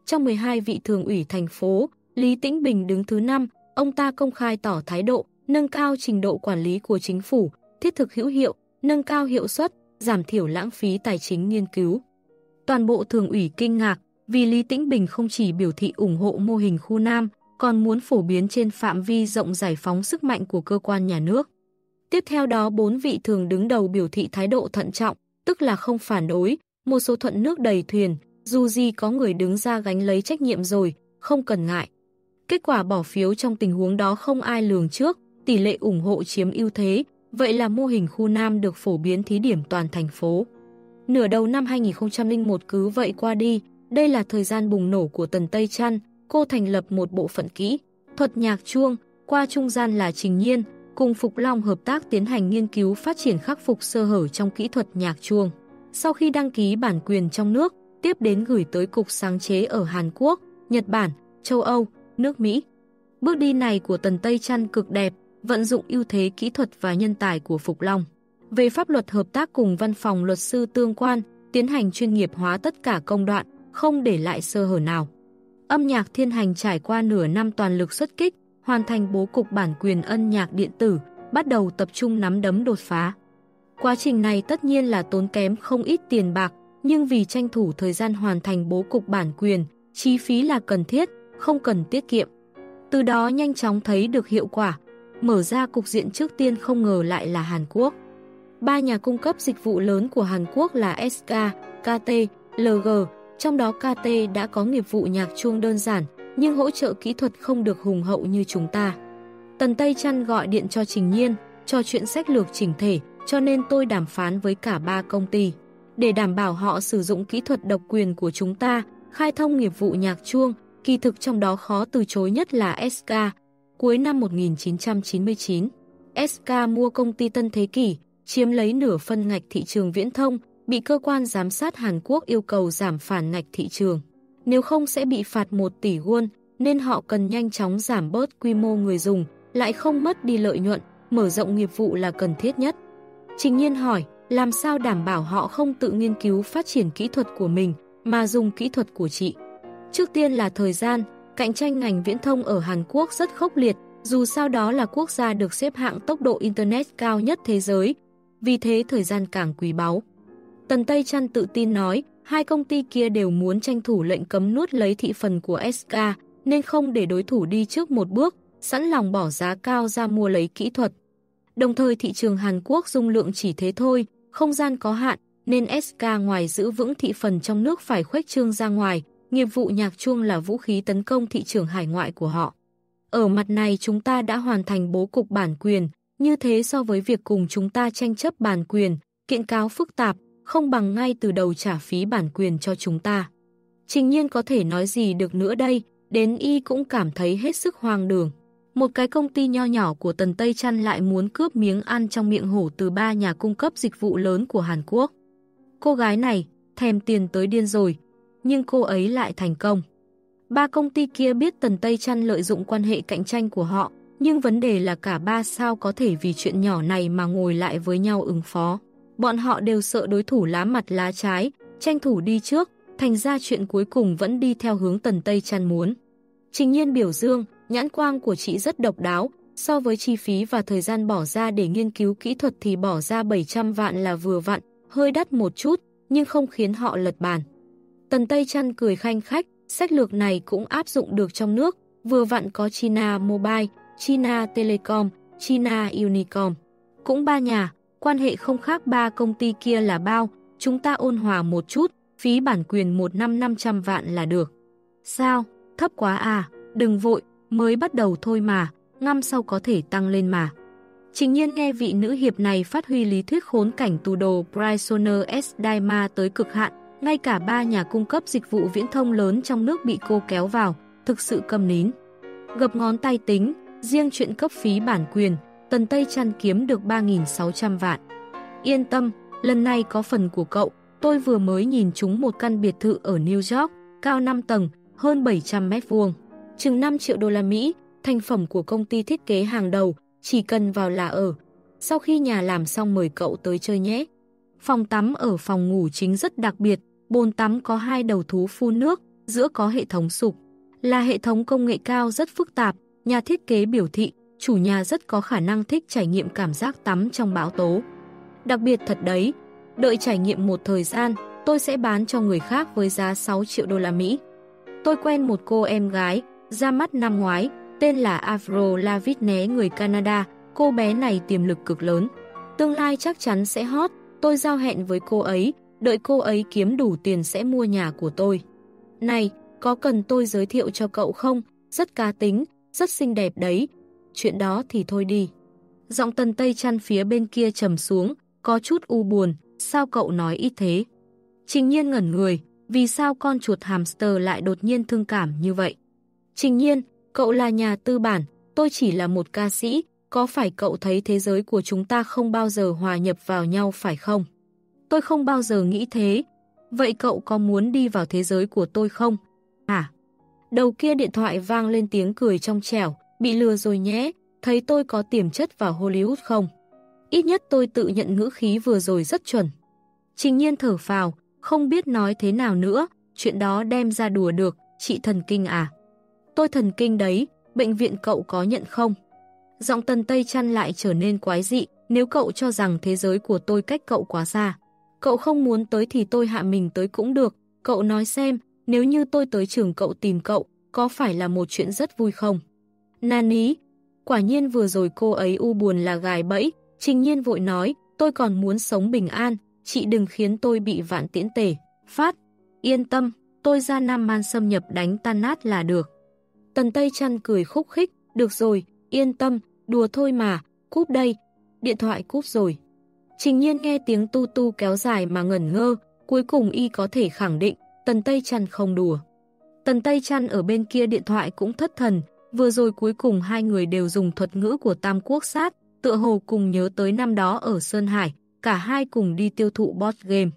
Speaker 1: Trong 12 vị thường ủy thành phố, Lý Tĩnh Bình đứng thứ 5, ông ta công khai tỏ thái độ, nâng cao trình độ quản lý của chính phủ, thiết thực hữu hiệu, nâng cao hiệu suất, giảm thiểu lãng phí tài chính nghiên cứu. Toàn bộ thường ủy kinh ngạc vì Lý Tĩnh Bình không chỉ biểu thị ủng hộ mô hình khu Nam, còn muốn phổ biến trên phạm vi rộng giải phóng sức mạnh của cơ quan nhà nước. Tiếp theo đó bốn vị thường đứng đầu biểu thị thái độ thận trọng, tức là không phản đối, một số thuận nước đầy thuyền, dù gì có người đứng ra gánh lấy trách nhiệm rồi, không cần ngại. Kết quả bỏ phiếu trong tình huống đó không ai lường trước, tỷ lệ ủng hộ chiếm ưu thế, vậy là mô hình khu Nam được phổ biến thí điểm toàn thành phố. Nửa đầu năm 2001 cứ vậy qua đi, đây là thời gian bùng nổ của Tần Tây Trăn, cô thành lập một bộ phận kỹ, thuật nhạc chuông, qua trung gian là Trình Nhiên, cùng Phục Long hợp tác tiến hành nghiên cứu phát triển khắc phục sơ hở trong kỹ thuật nhạc chuông. Sau khi đăng ký bản quyền trong nước, tiếp đến gửi tới Cục Sáng chế ở Hàn Quốc, Nhật Bản, châu Âu, nước Mỹ. Bước đi này của Tần Tây Trăn cực đẹp, vận dụng ưu thế kỹ thuật và nhân tài của Phục Long. Về pháp luật hợp tác cùng văn phòng luật sư tương quan, tiến hành chuyên nghiệp hóa tất cả công đoạn, không để lại sơ hở nào. Âm nhạc thiên hành trải qua nửa năm toàn lực xuất kích, hoàn thành bố cục bản quyền ân nhạc điện tử, bắt đầu tập trung nắm đấm đột phá. Quá trình này tất nhiên là tốn kém không ít tiền bạc, nhưng vì tranh thủ thời gian hoàn thành bố cục bản quyền, chi phí là cần thiết, không cần tiết kiệm. Từ đó nhanh chóng thấy được hiệu quả, mở ra cục diện trước tiên không ngờ lại là Hàn Quốc. Ba nhà cung cấp dịch vụ lớn của Hàn Quốc là SK, KT, LG, trong đó KT đã có nghiệp vụ nhạc chuông đơn giản, nhưng hỗ trợ kỹ thuật không được hùng hậu như chúng ta. Tần Tây Trăn gọi điện cho Trình Nhiên, cho chuyện sách lược chỉnh thể, cho nên tôi đàm phán với cả ba công ty. Để đảm bảo họ sử dụng kỹ thuật độc quyền của chúng ta, khai thông nghiệp vụ nhạc chuông, kỳ thực trong đó khó từ chối nhất là SK. Cuối năm 1999, SK mua công ty Tân Thế Kỷ, chiếm lấy nửa phân ngạch thị trường viễn thông, bị cơ quan giám sát Hàn Quốc yêu cầu giảm phản ngạch thị trường. Nếu không sẽ bị phạt 1 tỷ won, nên họ cần nhanh chóng giảm bớt quy mô người dùng, lại không mất đi lợi nhuận, mở rộng nghiệp vụ là cần thiết nhất. Trình nhiên hỏi, làm sao đảm bảo họ không tự nghiên cứu phát triển kỹ thuật của mình, mà dùng kỹ thuật của chị? Trước tiên là thời gian, cạnh tranh ngành viễn thông ở Hàn Quốc rất khốc liệt, dù sao đó là quốc gia được xếp hạng tốc độ Internet cao nhất thế giới, vì thế thời gian càng quý báu. Tần Tây Trăn tự tin nói, hai công ty kia đều muốn tranh thủ lệnh cấm nuốt lấy thị phần của SK, nên không để đối thủ đi trước một bước, sẵn lòng bỏ giá cao ra mua lấy kỹ thuật. Đồng thời thị trường Hàn Quốc dung lượng chỉ thế thôi, không gian có hạn, nên SK ngoài giữ vững thị phần trong nước phải khuếch trương ra ngoài, nghiệp vụ nhạc chuông là vũ khí tấn công thị trường hải ngoại của họ. Ở mặt này chúng ta đã hoàn thành bố cục bản quyền, như thế so với việc cùng chúng ta tranh chấp bản quyền, kiện cáo phức tạp, không bằng ngay từ đầu trả phí bản quyền cho chúng ta. Trình nhiên có thể nói gì được nữa đây, đến y cũng cảm thấy hết sức hoang đường. Một cái công ty nho nhỏ của Tần Tây Trăn lại muốn cướp miếng ăn trong miệng hổ từ ba nhà cung cấp dịch vụ lớn của Hàn Quốc. Cô gái này, thèm tiền tới điên rồi, nhưng cô ấy lại thành công. Ba công ty kia biết Tần Tây Trăn lợi dụng quan hệ cạnh tranh của họ, nhưng vấn đề là cả ba sao có thể vì chuyện nhỏ này mà ngồi lại với nhau ứng phó. Bọn họ đều sợ đối thủ lá mặt lá trái, tranh thủ đi trước, thành ra chuyện cuối cùng vẫn đi theo hướng Tần Tây Trăn muốn. Trình nhiên biểu dương, nhãn quang của chị rất độc đáo, so với chi phí và thời gian bỏ ra để nghiên cứu kỹ thuật thì bỏ ra 700 vạn là vừa vặn, hơi đắt một chút, nhưng không khiến họ lật bàn. Tần Tây Trăn cười khanh khách, sách lược này cũng áp dụng được trong nước, vừa vặn có China Mobile, China Telecom, China Unicom. Cũng ba nhà, quan hệ không khác ba công ty kia là bao, chúng ta ôn hòa một chút, phí bản quyền một năm 500 vạn là được. Sao? Thấp quá à? Đừng vội, mới bắt đầu thôi mà, năm sau có thể tăng lên mà. Trình nhiên nghe vị nữ hiệp này phát huy lý thuyết khốn cảnh tù đồ Prisoner S. Daima tới cực hạn, ngay cả ba nhà cung cấp dịch vụ viễn thông lớn trong nước bị cô kéo vào, thực sự cầm nín. Gập ngón tay tính, riêng chuyện cấp phí bản quyền, Tần Tây chăn kiếm được 3.600 vạn. Yên tâm, lần này có phần của cậu, tôi vừa mới nhìn chúng một căn biệt thự ở New York, cao 5 tầng, hơn 700 mét vuông, chừng 5 triệu đô la Mỹ, thành phẩm của công ty thiết kế hàng đầu, chỉ cần vào là ở. Sau khi nhà làm xong mời cậu tới chơi nhé. Phòng tắm ở phòng ngủ chính rất đặc biệt, bồn tắm có hai đầu thú phun nước, giữa có hệ thống sục. Là hệ thống công nghệ cao rất phức tạp, nhà thiết kế biểu thị chủ nhà rất có khả năng thích trải nghiệm cảm giác tắm trong bão tố. Đặc biệt thật đấy, đợi trải nghiệm một thời gian, tôi sẽ bán cho người khác với giá 6 triệu đô la Mỹ. Tôi quen một cô em gái, ra mắt năm ngoái, tên là Avro Lavitné người Canada, cô bé này tiềm lực cực lớn. Tương lai chắc chắn sẽ hot, tôi giao hẹn với cô ấy, đợi cô ấy kiếm đủ tiền sẽ mua nhà của tôi. Này, có cần tôi giới thiệu cho cậu không? Rất cá tính, rất xinh đẹp đấy. Chuyện đó thì thôi đi. Giọng tần tây chăn phía bên kia trầm xuống, có chút u buồn, sao cậu nói ít thế? Trình nhiên ngẩn người, vì sao con chuột hamster lại đột nhiên thương cảm như vậy? Trình nhiên, cậu là nhà tư bản, tôi chỉ là một ca sĩ, có phải cậu thấy thế giới của chúng ta không bao giờ hòa nhập vào nhau phải không? Tôi không bao giờ nghĩ thế. Vậy cậu có muốn đi vào thế giới của tôi không? Đầu kia điện thoại vang lên tiếng cười trong trẻo, bị lừa rồi nhé, thấy tôi có tiềm chất vào Hollywood không? Ít nhất tôi tự nhận ngữ khí vừa rồi rất chuẩn. Trình nhiên thở phào, không biết nói thế nào nữa, chuyện đó đem ra đùa được, chị thần kinh à? Tôi thần kinh đấy, bệnh viện cậu có nhận không? Giọng tần Tây chăn lại trở nên quái dị, nếu cậu cho rằng thế giới của tôi cách cậu quá xa. Cậu không muốn tới thì tôi hạ mình tới cũng được, cậu nói xem, nếu như tôi tới trường cậu tìm cậu, có phải là một chuyện rất vui không? Nani, quả nhiên vừa rồi cô ấy u buồn là gài bẫy, trình nhiên vội nói, tôi còn muốn sống bình an, chị đừng khiến tôi bị vạn tiễn tể. Phát, yên tâm, tôi ra Nam Man xâm nhập đánh tan nát là được. Tần Tây chăn cười khúc khích, được rồi, yên tâm, đùa thôi mà, cúp đây. Điện thoại cúp rồi. Trình nhiên nghe tiếng tu tu kéo dài mà ngẩn ngơ, cuối cùng y có thể khẳng định, Tần Tây Trăn không đùa. Tần Tây Trăn ở bên kia điện thoại cũng thất thần, vừa rồi cuối cùng hai người đều dùng thuật ngữ của Tam Quốc sát, tựa hồ cùng nhớ tới năm đó ở Sơn Hải, cả hai cùng đi tiêu thụ bot game.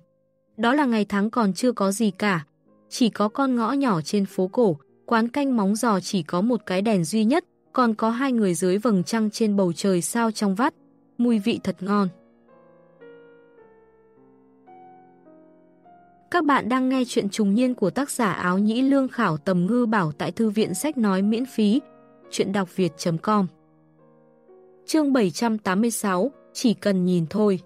Speaker 1: Đó là ngày tháng còn chưa có gì cả, chỉ có con ngõ nhỏ trên phố cổ, quán canh móng giò chỉ có một cái đèn duy nhất, còn có hai người dưới vầng trăng trên bầu trời sao trong vắt, mùi vị thật ngon. Các bạn đang nghe chuyện trùng niên của tác giả áo nhĩ lương khảo tầm ngư bảo tại thư viện sách nói miễn phí, chuyện đọc việt.com Chương 786, chỉ cần nhìn thôi.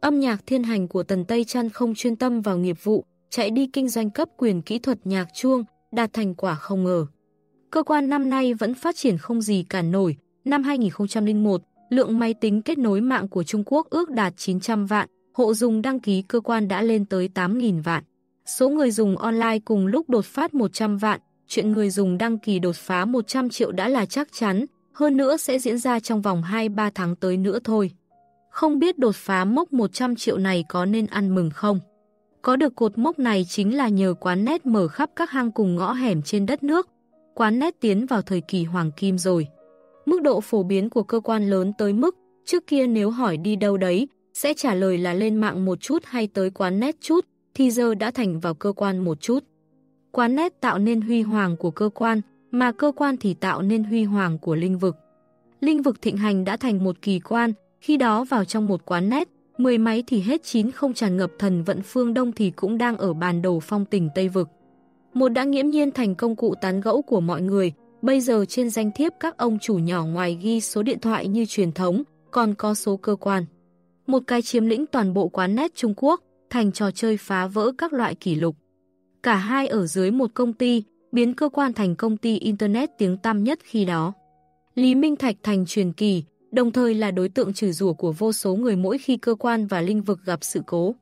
Speaker 1: Âm nhạc thiên hành của Tần Tây Trăn không chuyên tâm vào nghiệp vụ, chạy đi kinh doanh cấp quyền kỹ thuật nhạc chuông, đạt thành quả không ngờ. Cơ quan năm nay vẫn phát triển không gì cản nổi. Năm 2001, lượng máy tính kết nối mạng của Trung Quốc ước đạt 900 vạn, hộ dùng đăng ký cơ quan đã lên tới 8.000 vạn. Số người dùng online cùng lúc đột phát 100 vạn, chuyện người dùng đăng ký đột phá 100 triệu đã là chắc chắn, hơn nữa sẽ diễn ra trong vòng 2-3 tháng tới nữa thôi. Không biết đột phá mốc 100 triệu này có nên ăn mừng không? Có được cột mốc này chính là nhờ quán nét mở khắp các hang cùng ngõ hẻm trên đất nước. Quán nét tiến vào thời kỳ hoàng kim rồi. Mức độ phổ biến của cơ quan lớn tới mức, trước kia nếu hỏi đi đâu đấy, sẽ trả lời là lên mạng một chút hay tới quán nét chút, thì giờ đã thành vào cơ quan một chút. Quán nét tạo nên huy hoàng của cơ quan, mà cơ quan thì tạo nên huy hoàng của linh vực. Linh vực thịnh hành đã thành một kỳ quan, khi đó vào trong một quán nét, 10 máy thì hết chín không tràn ngập thần vận phương Đông thì cũng đang ở bàn đồ phong tỉnh Tây Vực. Một đã nghiễm nhiên thành công cụ tán gẫu của mọi người, bây giờ trên danh thiếp các ông chủ nhỏ ngoài ghi số điện thoại như truyền thống, còn có số cơ quan. Một cái chiếm lĩnh toàn bộ quán nét Trung Quốc, thành trò chơi phá vỡ các loại kỷ lục. Cả hai ở dưới một công ty, biến cơ quan thành công ty Internet tiếng tăm nhất khi đó. Lý Minh Thạch thành truyền kỳ, đồng thời là đối tượng trừ rủa của vô số người mỗi khi cơ quan và lĩnh vực gặp sự cố.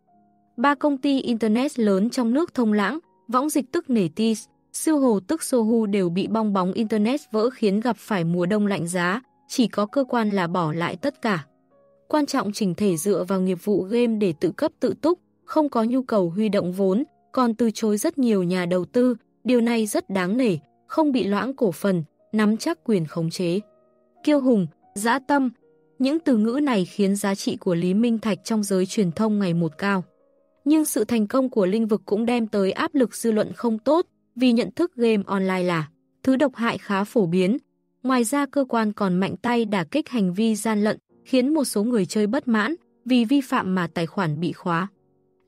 Speaker 1: Ba công ty Internet lớn trong nước thông lãng, võng dịch tức Netis, siêu hồ tức Sohu đều bị bong bóng Internet vỡ khiến gặp phải mùa đông lạnh giá, chỉ có cơ quan là bỏ lại tất cả. Quan trọng chỉnh thể dựa vào nghiệp vụ game để tự cấp tự túc, không có nhu cầu huy động vốn, còn từ chối rất nhiều nhà đầu tư, điều này rất đáng nể, không bị loãng cổ phần, nắm chắc quyền khống chế. Kiêu hùng, dã tâm. Những từ ngữ này khiến giá trị của Lý Minh Thạch trong giới truyền thông ngày một cao. Nhưng sự thành công của linh vực cũng đem tới áp lực dư luận không tốt vì nhận thức game online là thứ độc hại khá phổ biến. Ngoài ra cơ quan còn mạnh tay đả kích hành vi gian lận khiến một số người chơi bất mãn vì vi phạm mà tài khoản bị khóa.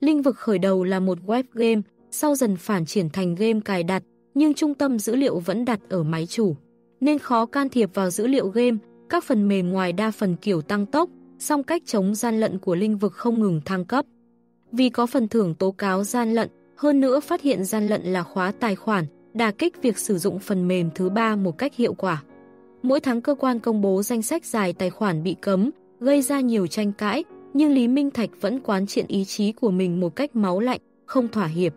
Speaker 1: Linh vực khởi đầu là một web game, sau dần phản triển thành game cài đặt, nhưng trung tâm dữ liệu vẫn đặt ở máy chủ, nên khó can thiệp vào dữ liệu game các phần mềm ngoài đa phần kiểu tăng tốc, song cách chống gian lận của linh vực không ngừng thăng cấp. Vì có phần thưởng tố cáo gian lận, hơn nữa phát hiện gian lận là khóa tài khoản, đà kích việc sử dụng phần mềm thứ ba một cách hiệu quả. Mỗi tháng cơ quan công bố danh sách dài tài khoản bị cấm, gây ra nhiều tranh cãi, nhưng Lý Minh Thạch vẫn quán triện ý chí của mình một cách máu lạnh, không thỏa hiệp.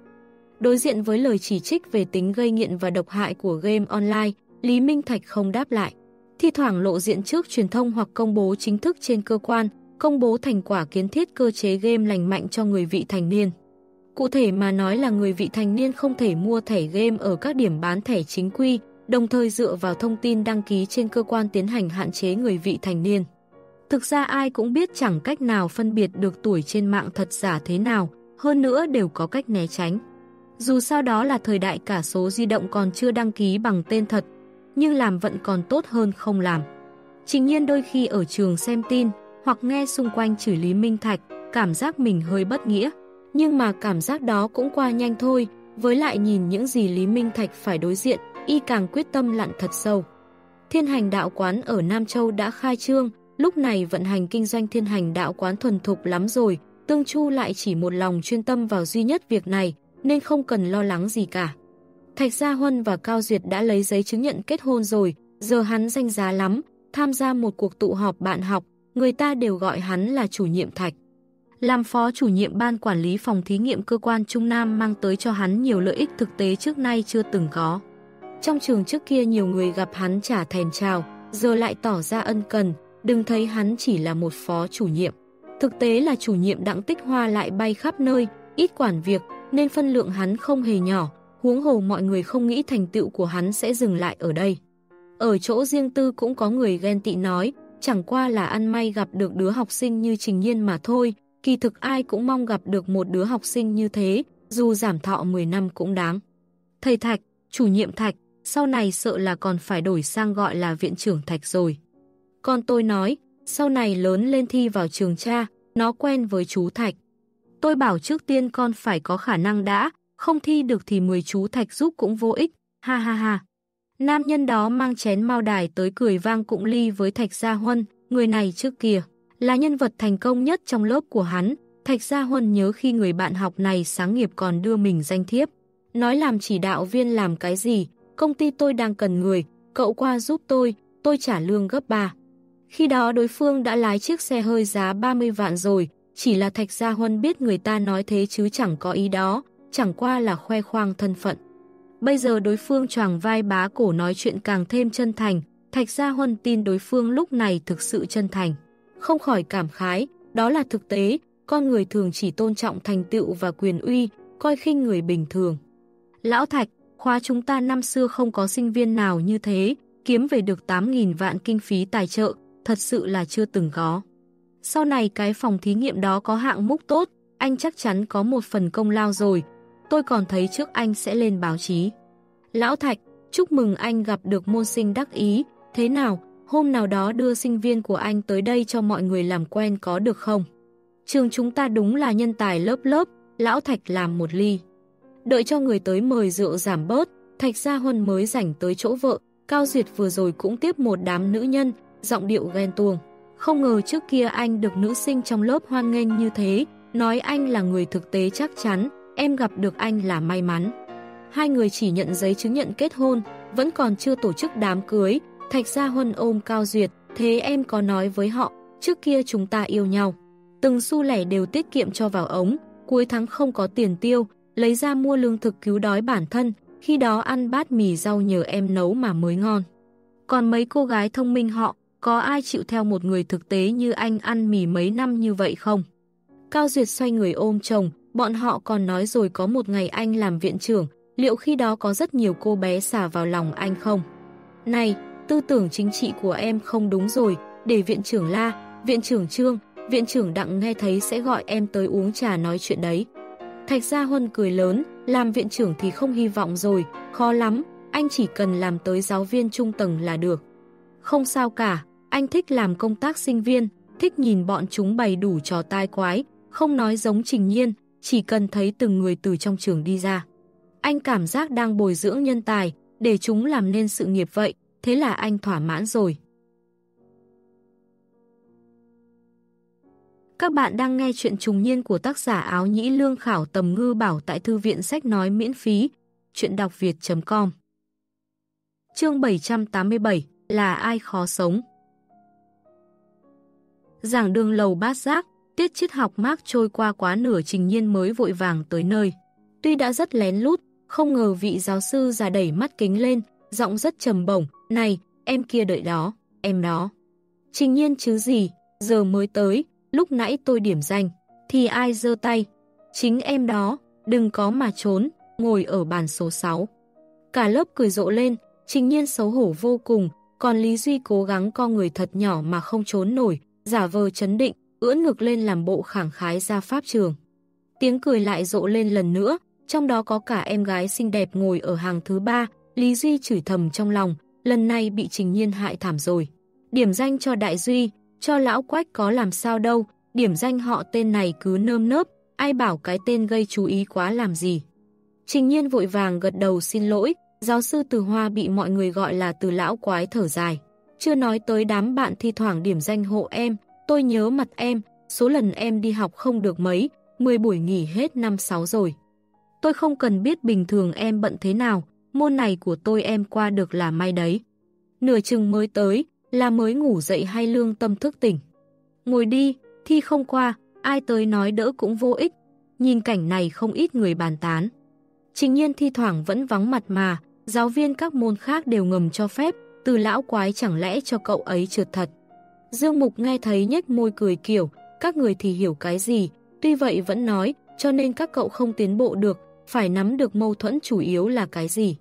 Speaker 1: Đối diện với lời chỉ trích về tính gây nghiện và độc hại của game online, Lý Minh Thạch không đáp lại. Thi thoảng lộ diện trước truyền thông hoặc công bố chính thức trên cơ quan, công bố thành quả kiến thiết cơ chế game lành mạnh cho người vị thành niên. Cụ thể mà nói là người vị thành niên không thể mua thẻ game ở các điểm bán thẻ chính quy, đồng thời dựa vào thông tin đăng ký trên cơ quan tiến hành hạn chế người vị thành niên. Thực ra ai cũng biết chẳng cách nào phân biệt được tuổi trên mạng thật giả thế nào, hơn nữa đều có cách né tránh. Dù sao đó là thời đại cả số di động còn chưa đăng ký bằng tên thật, nhưng làm vẫn còn tốt hơn không làm. Trình nhiên đôi khi ở trường xem tin, hoặc nghe xung quanh chửi Lý Minh Thạch, cảm giác mình hơi bất nghĩa. Nhưng mà cảm giác đó cũng qua nhanh thôi, với lại nhìn những gì Lý Minh Thạch phải đối diện, y càng quyết tâm lặn thật sâu. Thiên hành đạo quán ở Nam Châu đã khai trương, lúc này vận hành kinh doanh thiên hành đạo quán thuần thục lắm rồi, Tương Chu lại chỉ một lòng chuyên tâm vào duy nhất việc này, nên không cần lo lắng gì cả. Thạch Gia Huân và Cao Duyệt đã lấy giấy chứng nhận kết hôn rồi, giờ hắn danh giá lắm, tham gia một cuộc tụ họp bạn học, người ta đều gọi hắn là chủ nhiệm Thạch. Làm phó chủ nhiệm ban quản lý phòng thí nghiệm cơ quan Trung Nam mang tới cho hắn nhiều lợi ích thực tế trước nay chưa từng có. Trong trường trước kia nhiều người gặp hắn trả thèm chào, giờ lại tỏ ra ân cần, đừng thấy hắn chỉ là một phó chủ nhiệm. Thực tế là chủ nhiệm đặng tích hoa lại bay khắp nơi, ít quản việc, nên phân lượng hắn không hề nhỏ, huống hồ mọi người không nghĩ thành tựu của hắn sẽ dừng lại ở đây. Ở chỗ riêng tư cũng có người ghen tị nói, chẳng qua là ăn may gặp được đứa học sinh như Trình Nhiên mà thôi, kỳ thực ai cũng mong gặp được một đứa học sinh như thế, dù giảm thọ 10 năm cũng đáng. Thầy Thạch, chủ nhiệm Thạch, sau này sợ là còn phải đổi sang gọi là viện trưởng Thạch rồi. Con tôi nói, sau này lớn lên thi vào trường cha, nó quen với chú Thạch. Tôi bảo trước tiên con phải có khả năng đã, không thi được thì 10 chú Thạch giúp cũng vô ích, ha ha ha. Nam nhân đó mang chén mao đài tới cười vang cụng ly với Thạch Gia Huân, người này trước kia, là nhân vật thành công nhất trong lớp của hắn. Thạch Gia Huân nhớ khi người bạn học này sáng nghiệp còn đưa mình danh thiếp. Nói làm chỉ đạo viên làm cái gì, công ty tôi đang cần người, cậu qua giúp tôi, tôi trả lương gấp 3. Khi đó đối phương đã lái chiếc xe hơi giá 30 vạn rồi, chỉ là Thạch Gia Huân biết người ta nói thế chứ chẳng có ý đó, chẳng qua là khoe khoang thân phận. Bây giờ đối phương choàng vai bá cổ nói chuyện càng thêm chân thành, Thạch Gia Huân tin đối phương lúc này thực sự chân thành. Không khỏi cảm khái, đó là thực tế, con người thường chỉ tôn trọng thành tựu và quyền uy, coi khinh người bình thường. Lão Thạch, khóa chúng ta năm xưa không có sinh viên nào như thế, kiếm về được 8.000 vạn kinh phí tài trợ, thật sự là chưa từng có. Sau này cái phòng thí nghiệm đó có hạng mục tốt, anh chắc chắn có một phần công lao rồi, tôi còn thấy trước anh sẽ lên báo chí. Lão Thạch, chúc mừng anh gặp được môn sinh đắc ý, thế nào, hôm nào đó đưa sinh viên của anh tới đây cho mọi người làm quen có được không? Trường chúng ta đúng là nhân tài lớp lớp, Lão Thạch làm một ly. Đợi cho người tới mời rượu giảm bớt, Thạch Gia Huân mới rảnh tới chỗ vợ, Cao Duyệt vừa rồi cũng tiếp một đám nữ nhân, giọng điệu ghen tuông. Không ngờ trước kia anh được nữ sinh trong lớp hoan nghênh như thế, nói anh là người thực tế chắc chắn, em gặp được anh là may mắn. Hai người chỉ nhận giấy chứng nhận kết hôn, vẫn còn chưa tổ chức đám cưới, Thạch Gia Huân ôm Cao Duyệt, thế em có nói với họ, trước kia chúng ta yêu nhau. Từng xu lẻ đều tiết kiệm cho vào ống, cuối tháng không có tiền tiêu, lấy ra mua lương thực cứu đói bản thân, khi đó ăn bát mì rau nhờ em nấu mà mới ngon. Còn mấy cô gái thông minh họ, có ai chịu theo một người thực tế như anh ăn mì mấy năm như vậy không? Cao Duyệt xoay người ôm chồng, bọn họ còn nói rồi có một ngày anh làm viện trưởng, liệu khi đó có rất nhiều cô bé xả vào lòng anh không? Này, tư tưởng chính trị của em không đúng rồi, để viện trưởng la, viện trưởng trương, viện trưởng đặng nghe thấy sẽ gọi em tới uống trà nói chuyện đấy. Thạch Gia Huân cười lớn, làm viện trưởng thì không hy vọng rồi, khó lắm, anh chỉ cần làm tới giáo viên trung tầng là được. Không sao cả, anh thích làm công tác sinh viên, thích nhìn bọn chúng bày đủ trò tai quái, không nói giống trình nhiên, chỉ cần thấy từng người từ trong trường đi ra. Anh cảm giác đang bồi dưỡng nhân tài, để chúng làm nên sự nghiệp vậy, thế là anh thỏa mãn rồi. Các bạn đang nghe chuyện trùng niên của tác giả áo nhĩ lương khảo tầm ngư bảo tại thư viện sách nói miễn phí, chuyện đọc việt.com Chương 787 là ai khó sống? Giảng đường lầu bát giác, tiết triết học mác trôi qua quá nửa trình nhiên mới vội vàng tới nơi. Tuy đã rất lén lút, không ngờ vị giáo sư già đẩy mắt kính lên, giọng rất trầm bổng, này, em kia đợi đó, em đó. Trình nhiên chứ gì, giờ mới tới, lúc nãy tôi điểm danh, thì ai dơ tay? Chính em đó, đừng có mà trốn, ngồi ở bàn số 6. Cả lớp cười rộ lên, trình nhiên xấu hổ vô cùng, còn Lý Duy cố gắng co người thật nhỏ mà không trốn nổi, giả vờ chấn định, ưỡn ngực lên làm bộ khẳng khái ra pháp trường. Tiếng cười lại rộ lên lần nữa, trong đó có cả em gái xinh đẹp ngồi ở hàng thứ ba, Lý Duy chửi thầm trong lòng, lần này bị Trình Nhiên hại thảm rồi. Điểm danh cho Đại Duy, cho lão quách có làm sao đâu, điểm danh họ tên này cứ nơm nớp, ai bảo cái tên gây chú ý quá làm gì. Trình Nhiên vội vàng gật đầu xin lỗi, giáo sư Từ Hoa bị mọi người gọi là từ lão quái thở dài. Chưa nói tới đám bạn thi thoảng điểm danh hộ em, tôi nhớ mặt em, số lần em đi học không được mấy, 10 buổi nghỉ hết năm 6 rồi. Tôi không cần biết bình thường em bận thế nào, môn này của tôi em qua được là may đấy. Nửa chừng mới tới, là mới ngủ dậy hay lương tâm thức tỉnh. Ngồi đi, thi không qua, ai tới nói đỡ cũng vô ích. Nhìn cảnh này không ít người bàn tán. Trình nhiên thi thoảng vẫn vắng mặt mà, giáo viên các môn khác đều ngầm cho phép, từ lão quái chẳng lẽ cho cậu ấy trượt thật. Dương Mục nghe thấy nhếch môi cười kiểu, các người thì hiểu cái gì, tuy vậy vẫn nói, cho nên các cậu không tiến bộ được, phải nắm được mâu thuẫn chủ yếu là cái gì.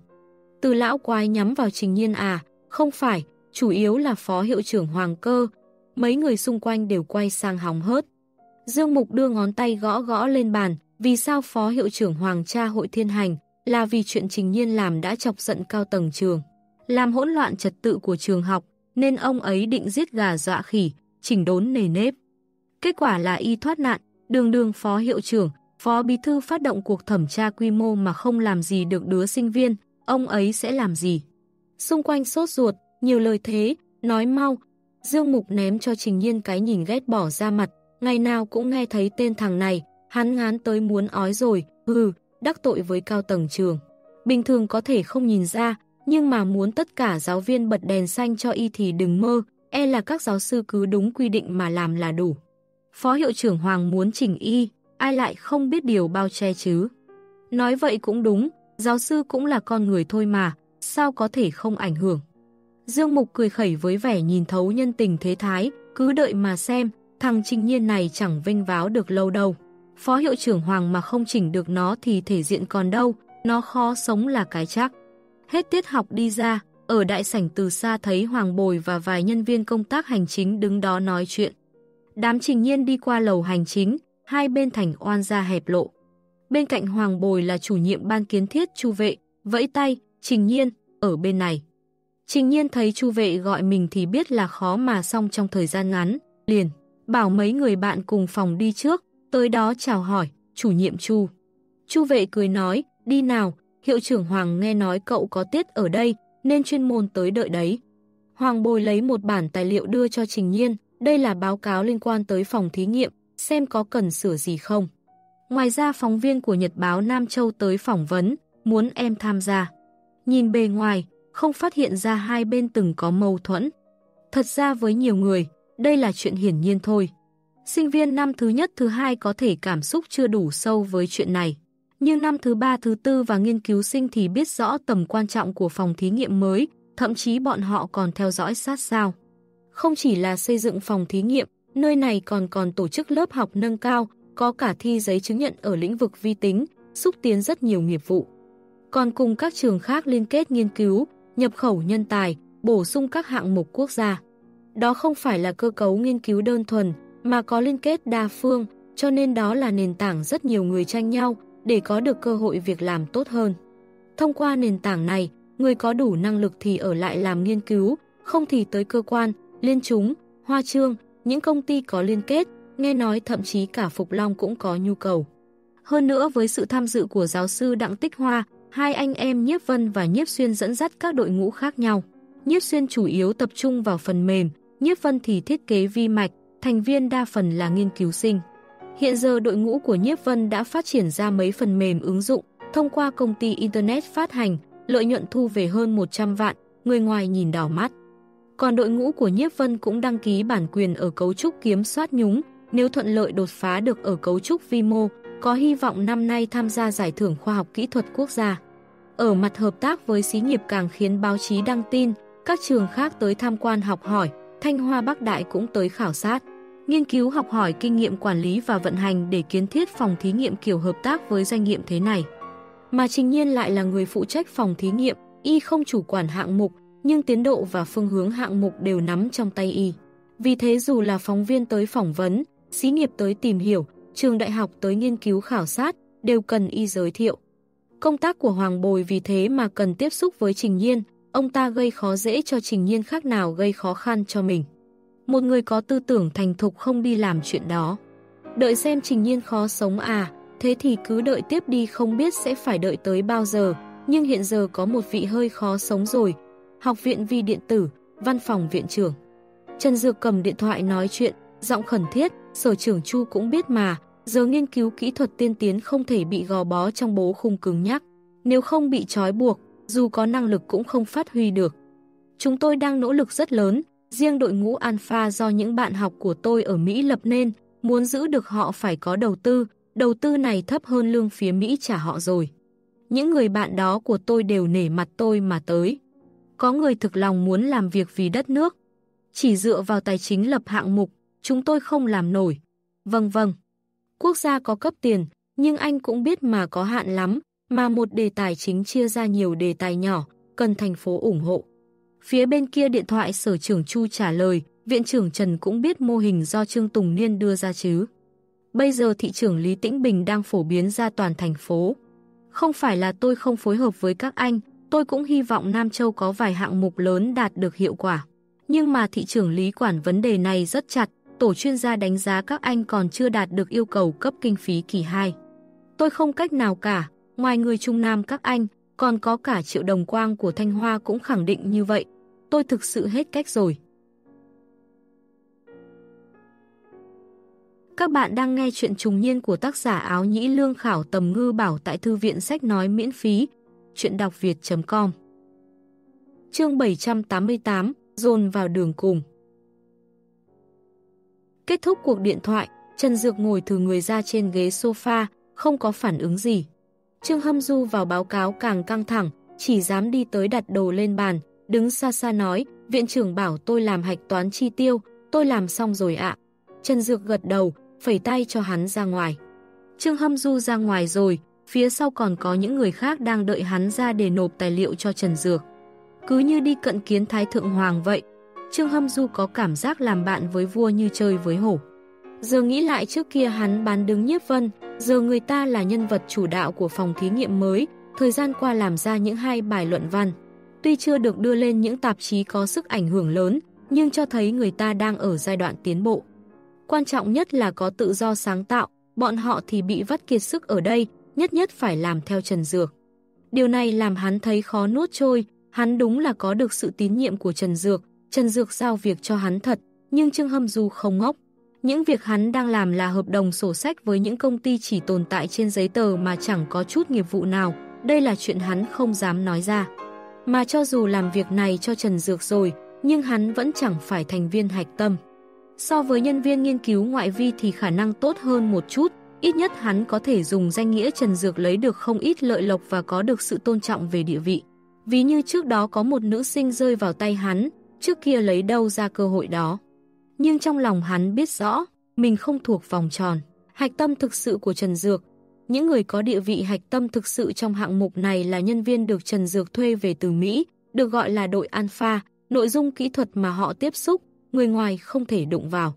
Speaker 1: Từ lão quái nhắm vào trình nhiên à, không phải, chủ yếu là phó hiệu trưởng Hoàng Cơ. Mấy người xung quanh đều quay sang hóng hớt. Dương Mục đưa ngón tay gõ gõ lên bàn, vì sao phó hiệu trưởng Hoàng cha hội thiên hành, là vì chuyện trình nhiên làm đã chọc giận cao tầng trường. Làm hỗn loạn trật tự của trường học, nên ông ấy định giết gà dọa khỉ, chỉnh đốn nề nếp. Kết quả là y thoát nạn, đường đường phó hiệu trưởng, phó bí thư phát động cuộc thẩm tra quy mô mà không làm gì được đứa sinh viên, ông ấy sẽ làm gì? Xung quanh sốt ruột, nhiều lời thế, nói mau. Dương Mục ném cho Trình Nhiên cái nhìn ghét bỏ ra mặt, ngày nào cũng nghe thấy tên thằng này, hắn ngán tới muốn ói rồi, hừ, đắc tội với cao tầng trường. Bình thường có thể không nhìn ra, nhưng mà muốn tất cả giáo viên bật đèn xanh cho y thì đừng mơ, e là các giáo sư cứ đúng quy định mà làm là đủ. Phó hiệu trưởng Hoàng muốn chỉnh y, ai lại không biết điều bao che chứ. Nói vậy cũng đúng, giáo sư cũng là con người thôi mà, sao có thể không ảnh hưởng. Dương Mục cười khẩy với vẻ nhìn thấu nhân tình thế thái, cứ đợi mà xem, thằng trình nhiên này chẳng vinh váo được lâu đâu. Phó hiệu trưởng Hoàng mà không chỉnh được nó thì thể diện còn đâu, nó khó sống là cái chắc. Hết tiết học đi ra, ở đại sảnh từ xa thấy Hoàng Bồi và vài nhân viên công tác hành chính đứng đó nói chuyện. Đám trình nhiên đi qua lầu hành chính, hai bên thành oan ra hẹp lộ. Bên cạnh Hoàng Bồi là chủ nhiệm ban kiến thiết chu vệ, vẫy tay, trình nhiên, ở bên này. Trình nhiên thấy chu vệ gọi mình thì biết là khó mà xong trong thời gian ngắn, liền, bảo mấy người bạn cùng phòng đi trước, tới đó chào hỏi, chủ nhiệm chu. Chu vệ cười nói, đi nào, hiệu trưởng Hoàng nghe nói cậu có tiết ở đây, nên chuyên môn tới đợi đấy. Hoàng bồi lấy một bản tài liệu đưa cho Trình Nhiên, đây là báo cáo liên quan tới phòng thí nghiệm, xem có cần sửa gì không. Ngoài ra phóng viên của Nhật báo Nam Châu tới phỏng vấn, muốn em tham gia. Nhìn bề ngoài, không phát hiện ra hai bên từng có mâu thuẫn. Thật ra với nhiều người, đây là chuyện hiển nhiên thôi. Sinh viên năm thứ nhất thứ hai có thể cảm xúc chưa đủ sâu với chuyện này. Nhưng năm thứ ba thứ tư và nghiên cứu sinh thì biết rõ tầm quan trọng của phòng thí nghiệm mới, thậm chí bọn họ còn theo dõi sát sao. Không chỉ là xây dựng phòng thí nghiệm, nơi này còn còn tổ chức lớp học nâng cao, có cả thi giấy chứng nhận ở lĩnh vực vi tính, xúc tiến rất nhiều nghiệp vụ. Còn cùng các trường khác liên kết nghiên cứu, nhập khẩu nhân tài, bổ sung các hạng mục quốc gia. Đó không phải là cơ cấu nghiên cứu đơn thuần, mà có liên kết đa phương, cho nên đó là nền tảng rất nhiều người tranh nhau để có được cơ hội việc làm tốt hơn. Thông qua nền tảng này, người có đủ năng lực thì ở lại làm nghiên cứu, không thì tới cơ quan, liên chúng, hoa trương, những công ty có liên kết, nghe nói thậm chí cả Phục Long cũng có nhu cầu. Hơn nữa với sự tham dự của giáo sư Đặng Tích Hoa, hai anh em Nhiếp Vân và Nhiếp Xuyên dẫn dắt các đội ngũ khác nhau. Nhiếp Xuyên chủ yếu tập trung vào phần mềm, Nhiếp Vân thì thiết kế vi mạch, thành viên đa phần là nghiên cứu sinh. Hiện giờ đội ngũ của Nhiếp Vân đã phát triển ra mấy phần mềm ứng dụng, thông qua công ty Internet phát hành, lợi nhuận thu về hơn 100 vạn, người ngoài nhìn đỏ mắt. Còn đội ngũ của Nhiếp Vân cũng đăng ký bản quyền ở cấu trúc kiếm soát nhúng, nếu thuận lợi đột phá được ở cấu trúc vi mô, có hy vọng năm nay tham gia giải thưởng khoa học kỹ thuật quốc gia. Ở mặt hợp tác với xí nghiệp càng khiến báo chí đăng tin, các trường khác tới tham quan học hỏi, Thanh Hoa Bắc Đại cũng tới khảo sát. Nghiên cứu học hỏi kinh nghiệm quản lý và vận hành để kiến thiết phòng thí nghiệm kiểu hợp tác với doanh nghiệm thế này. Mà Trình Nhiên lại là người phụ trách phòng thí nghiệm, y không chủ quản hạng mục, nhưng tiến độ và phương hướng hạng mục đều nắm trong tay y. Vì thế dù là phóng viên tới phỏng vấn, xí nghiệp tới tìm hiểu, trường đại học tới nghiên cứu khảo sát, đều cần y giới thiệu. Công tác của Hoàng Bồi vì thế mà cần tiếp xúc với Trình Nhiên, ông ta gây khó dễ cho Trình Nhiên khác nào gây khó khăn cho mình. Một người có tư tưởng thành thục không đi làm chuyện đó. Đợi xem Trình Nhiên khó sống à, thế thì cứ đợi tiếp đi không biết sẽ phải đợi tới bao giờ, nhưng hiện giờ có một vị hơi khó sống rồi. Học viện vi điện tử, văn phòng viện trưởng. Trần Dược cầm điện thoại nói chuyện, giọng khẩn thiết, sở trưởng Chu cũng biết mà, giờ nghiên cứu kỹ thuật tiên tiến không thể bị gò bó trong bố khung cứng nhắc. Nếu không bị trói buộc, dù có năng lực cũng không phát huy được. Chúng tôi đang nỗ lực rất lớn, riêng đội ngũ Alpha do những bạn học của tôi ở Mỹ lập nên, muốn giữ được họ phải có đầu tư, đầu tư này thấp hơn lương phía Mỹ trả họ rồi. Những người bạn đó của tôi đều nể mặt tôi mà tới. Có người thực lòng muốn làm việc vì đất nước. Chỉ dựa vào tài chính lập hạng mục, chúng tôi không làm nổi. Vâng vâng. Quốc gia có cấp tiền, nhưng anh cũng biết mà có hạn lắm, mà một đề tài chính chia ra nhiều đề tài nhỏ, cần thành phố ủng hộ. Phía bên kia điện thoại sở trưởng Chu trả lời, viện trưởng Trần cũng biết mô hình do Trương Tùng Niên đưa ra chứ. Bây giờ thị trưởng Lý Tĩnh Bình đang phổ biến ra toàn thành phố. Không phải là tôi không phối hợp với các anh, tôi cũng hy vọng Nam Châu có vài hạng mục lớn đạt được hiệu quả. Nhưng mà thị trưởng Lý quản vấn đề này rất chặt, tổ chuyên gia đánh giá các anh còn chưa đạt được yêu cầu cấp kinh phí kỳ 2. Tôi không cách nào cả, ngoài người Trung Nam các anh, còn có cả triệu đồng quang của Thanh Hoa cũng khẳng định như vậy. Tôi thực sự hết cách rồi. Các bạn đang nghe chuyện trùng niên của tác giả áo nhĩ lương khảo tầm ngư bảo tại thư viện sách nói miễn phí. Chuyện đọc việt.com Chương 788 Dồn vào đường cùng Kết thúc cuộc điện thoại, Trần Dược ngồi thử người ra trên ghế sofa, không có phản ứng gì. Trương Hâm Du vào báo cáo càng căng thẳng, chỉ dám đi tới đặt đồ lên bàn, đứng xa xa nói, viện trưởng bảo tôi làm hạch toán chi tiêu, tôi làm xong rồi ạ. Trần Dược gật đầu, phẩy tay cho hắn ra ngoài. Trương Hâm Du ra ngoài rồi, phía sau còn có những người khác đang đợi hắn ra để nộp tài liệu cho Trần Dược. Cứ như đi cận kiến Thái Thượng Hoàng vậy, Trương Hâm Du có cảm giác làm bạn với vua như chơi với hổ. Giờ nghĩ lại trước kia hắn bán đứng nhiếp vân, giờ người ta là nhân vật chủ đạo của phòng thí nghiệm mới, thời gian qua làm ra những hai bài luận văn. Tuy chưa được đưa lên những tạp chí có sức ảnh hưởng lớn, nhưng cho thấy người ta đang ở giai đoạn tiến bộ. Quan trọng nhất là có tự do sáng tạo, bọn họ thì bị vắt kiệt sức ở đây, nhất nhất phải làm theo Trần Dược. Điều này làm hắn thấy khó nuốt trôi, hắn đúng là có được sự tín nhiệm của Trần Dược, Trần Dược giao việc cho hắn thật, nhưng Trương Hâm Du không ngốc. Những việc hắn đang làm là hợp đồng sổ sách với những công ty chỉ tồn tại trên giấy tờ mà chẳng có chút nghiệp vụ nào. Đây là chuyện hắn không dám nói ra. Mà cho dù làm việc này cho Trần Dược rồi, nhưng hắn vẫn chẳng phải thành viên hạch tâm. So với nhân viên nghiên cứu ngoại vi thì khả năng tốt hơn một chút, ít nhất hắn có thể dùng danh nghĩa Trần Dược lấy được không ít lợi lộc và có được sự tôn trọng về địa vị. Ví như trước đó có một nữ sinh rơi vào tay hắn, trước kia lấy đâu ra cơ hội đó. Nhưng trong lòng hắn biết rõ, mình không thuộc vòng tròn. Hạch tâm thực sự của Trần Dược, những người có địa vị hạch tâm thực sự trong hạng mục này là nhân viên được Trần Dược thuê về từ Mỹ, được gọi là đội Alpha, nội dung kỹ thuật mà họ tiếp xúc, người ngoài không thể đụng vào.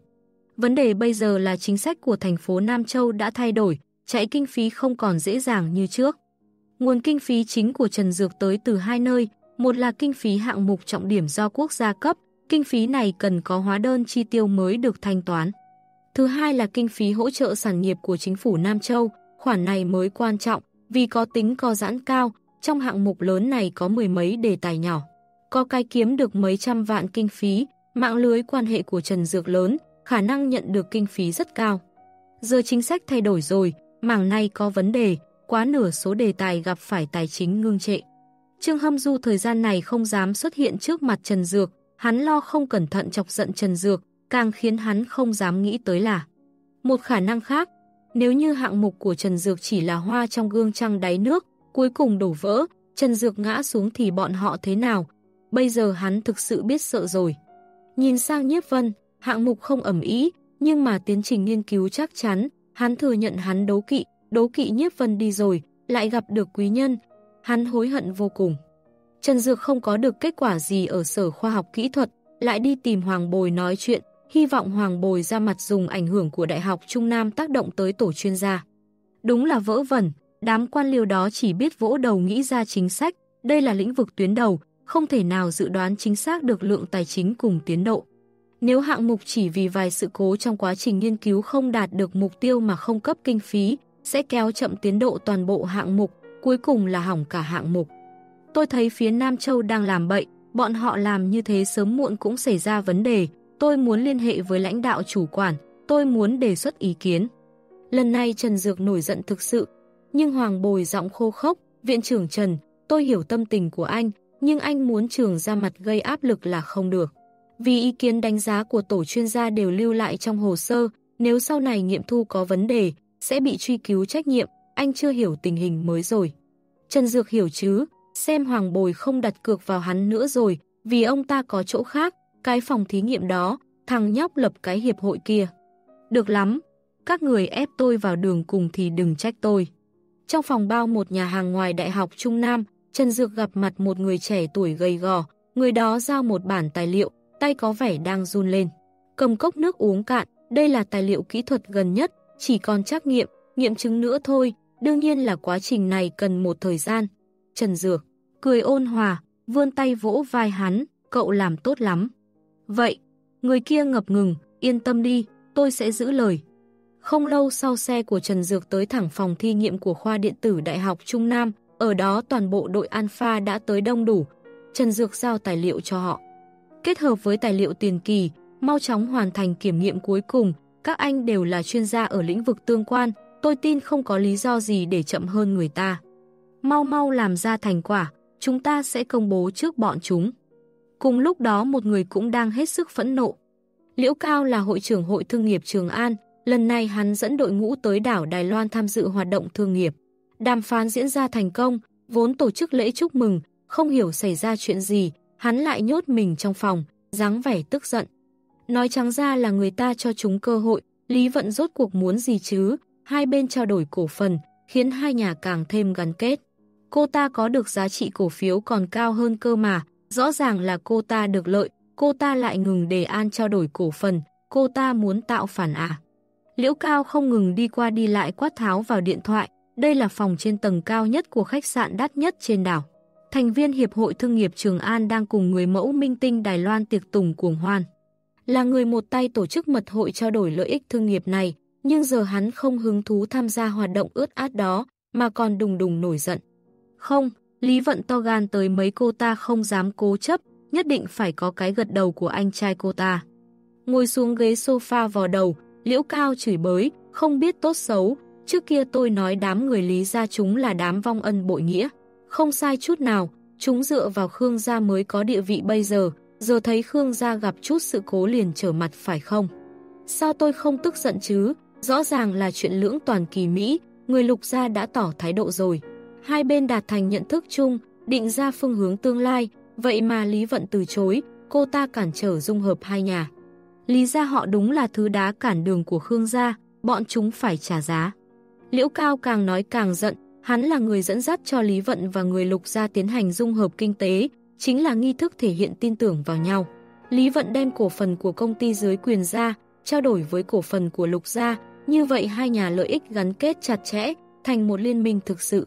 Speaker 1: Vấn đề bây giờ là chính sách của thành phố Nam Châu đã thay đổi, chạy kinh phí không còn dễ dàng như trước. Nguồn kinh phí chính của Trần Dược tới từ hai nơi, một là kinh phí hạng mục trọng điểm do quốc gia cấp, kinh phí này cần có hóa đơn chi tiêu mới được thanh toán. Thứ hai là kinh phí hỗ trợ sản nghiệp của chính phủ Nam Châu, khoản này mới quan trọng vì có tính co giãn cao, trong hạng mục lớn này có mười mấy đề tài nhỏ. Có cái kiếm được mấy trăm vạn kinh phí, mạng lưới quan hệ của Trần Dược lớn, khả năng nhận được kinh phí rất cao. Giờ chính sách thay đổi rồi, mảng này có vấn đề, quá nửa số đề tài gặp phải tài chính ngưng trệ. Trương Hâm Du thời gian này không dám xuất hiện trước mặt Trần Dược, hắn lo không cẩn thận chọc giận Trần Dược, càng khiến hắn không dám nghĩ tới là Một khả năng khác, nếu như hạng mục của Trần Dược chỉ là hoa trong gương trăng đáy nước, cuối cùng đổ vỡ, Trần Dược ngã xuống thì bọn họ thế nào? Bây giờ hắn thực sự biết sợ rồi. Nhìn sang Nhiếp Vân, hạng mục không ẩm ý, nhưng mà tiến trình nghiên cứu chắc chắn, hắn thừa nhận hắn đấu kỵ, đấu kỵ Nhiếp Vân đi rồi, lại gặp được quý nhân, hắn hối hận vô cùng. Trần Dược không có được kết quả gì ở sở khoa học kỹ thuật, lại đi tìm Hoàng Bồi nói chuyện, hy vọng Hoàng Bồi ra mặt dùng ảnh hưởng của Đại học Trung Nam tác động tới tổ chuyên gia. Đúng là vỡ vẩn, đám quan liêu đó chỉ biết vỗ đầu nghĩ ra chính sách, đây là lĩnh vực tuyến đầu, không thể nào dự đoán chính xác được lượng tài chính cùng tiến độ. Nếu hạng mục chỉ vì vài sự cố trong quá trình nghiên cứu không đạt được mục tiêu mà không cấp kinh phí, sẽ kéo chậm tiến độ toàn bộ hạng mục, cuối cùng là hỏng cả hạng mục. Tôi thấy phía Nam Châu đang làm bậy, bọn họ làm như thế sớm muộn cũng xảy ra vấn đề, tôi muốn liên hệ với lãnh đạo chủ quản, tôi muốn đề xuất ý kiến. Lần này Trần Dược nổi giận thực sự, nhưng Hoàng Bồi giọng khô khốc, viện trưởng Trần, tôi hiểu tâm tình của anh, nhưng anh muốn trường ra mặt gây áp lực là không được. Vì ý kiến đánh giá của tổ chuyên gia đều lưu lại trong hồ sơ, nếu sau này nghiệm thu có vấn đề, sẽ bị truy cứu trách nhiệm, anh chưa hiểu tình hình mới rồi. Trần Dược hiểu chứ, xem Hoàng Bồi không đặt cược vào hắn nữa rồi, vì ông ta có chỗ khác, cái phòng thí nghiệm đó, thằng nhóc lập cái hiệp hội kia. Được lắm, các người ép tôi vào đường cùng thì đừng trách tôi. Trong phòng bao một nhà hàng ngoài Đại học Trung Nam, Trần Dược gặp mặt một người trẻ tuổi gầy gò, người đó giao một bản tài liệu, tay có vẻ đang run lên. Cầm cốc nước uống cạn, đây là tài liệu kỹ thuật gần nhất, chỉ còn trắc nghiệm, nghiệm chứng nữa thôi, đương nhiên là quá trình này cần một thời gian. Trần Dược, cười ôn hòa, vươn tay vỗ vai hắn, cậu làm tốt lắm. Vậy, người kia ngập ngừng, yên tâm đi, tôi sẽ giữ lời. Không lâu sau xe của Trần Dược tới thẳng phòng thi nghiệm của khoa điện tử Đại học Trung Nam, ở đó toàn bộ đội Alpha đã tới đông đủ. Trần Dược giao tài liệu cho họ. Kết hợp với tài liệu tiền kỳ, mau chóng hoàn thành kiểm nghiệm cuối cùng, các anh đều là chuyên gia ở lĩnh vực tương quan, tôi tin không có lý do gì để chậm hơn người ta. Mau mau làm ra thành quả, chúng ta sẽ công bố trước bọn chúng. Cùng lúc đó một người cũng đang hết sức phẫn nộ. Liễu Cao là hội trưởng hội thương nghiệp Trường An, lần này hắn dẫn đội ngũ tới đảo Đài Loan tham dự hoạt động thương nghiệp. Đàm phán diễn ra thành công, vốn tổ chức lễ chúc mừng, không hiểu xảy ra chuyện gì, hắn lại nhốt mình trong phòng, dáng vẻ tức giận. Nói trắng ra là người ta cho chúng cơ hội, Lý Vận rốt cuộc muốn gì chứ, hai bên trao đổi cổ phần, khiến hai nhà càng thêm gắn kết. Cô ta có được giá trị cổ phiếu còn cao hơn cơ mà, rõ ràng là cô ta được lợi, cô ta lại ngừng đề an trao đổi cổ phần, cô ta muốn tạo phản à. Liễu Cao không ngừng đi qua đi lại quát tháo vào điện thoại, đây là phòng trên tầng cao nhất của khách sạn đắt nhất trên đảo. Thành viên Hiệp hội Thương nghiệp Trường An đang cùng người mẫu minh tinh Đài Loan tiệc tùng cuồng hoan. Là người một tay tổ chức mật hội trao đổi lợi ích thương nghiệp này, nhưng giờ hắn không hứng thú tham gia hoạt động ướt át đó, mà còn đùng đùng nổi giận. Không, Lý Vận to gan tới mấy cô ta không dám cố chấp, nhất định phải có cái gật đầu của anh trai cô ta. Ngồi xuống ghế sofa vò đầu, liễu cao chửi bới, không biết tốt xấu, trước kia tôi nói đám người lý ra chúng là đám vong ân bội nghĩa. Không sai chút nào, chúng dựa vào Khương gia mới có địa vị bây giờ, giờ thấy Khương gia gặp chút sự cố liền trở mặt phải không? Sao tôi không tức giận chứ? Rõ ràng là chuyện lưỡng toàn kỳ Mỹ, người lục gia đã tỏ thái độ rồi. Hai bên đạt thành nhận thức chung, định ra phương hướng tương lai, vậy mà Lý Vận từ chối, cô ta cản trở dung hợp hai nhà. Lý gia họ đúng là thứ đá cản đường của Khương gia, bọn chúng phải trả giá. Liễu Cao càng nói càng giận, hắn là người dẫn dắt cho Lý Vận và người lục gia tiến hành dung hợp kinh tế, chính là nghi thức thể hiện tin tưởng vào nhau. Lý Vận đem cổ phần của công ty dưới quyền ra, trao đổi với cổ phần của lục gia, như vậy hai nhà lợi ích gắn kết chặt chẽ, thành một liên minh thực sự.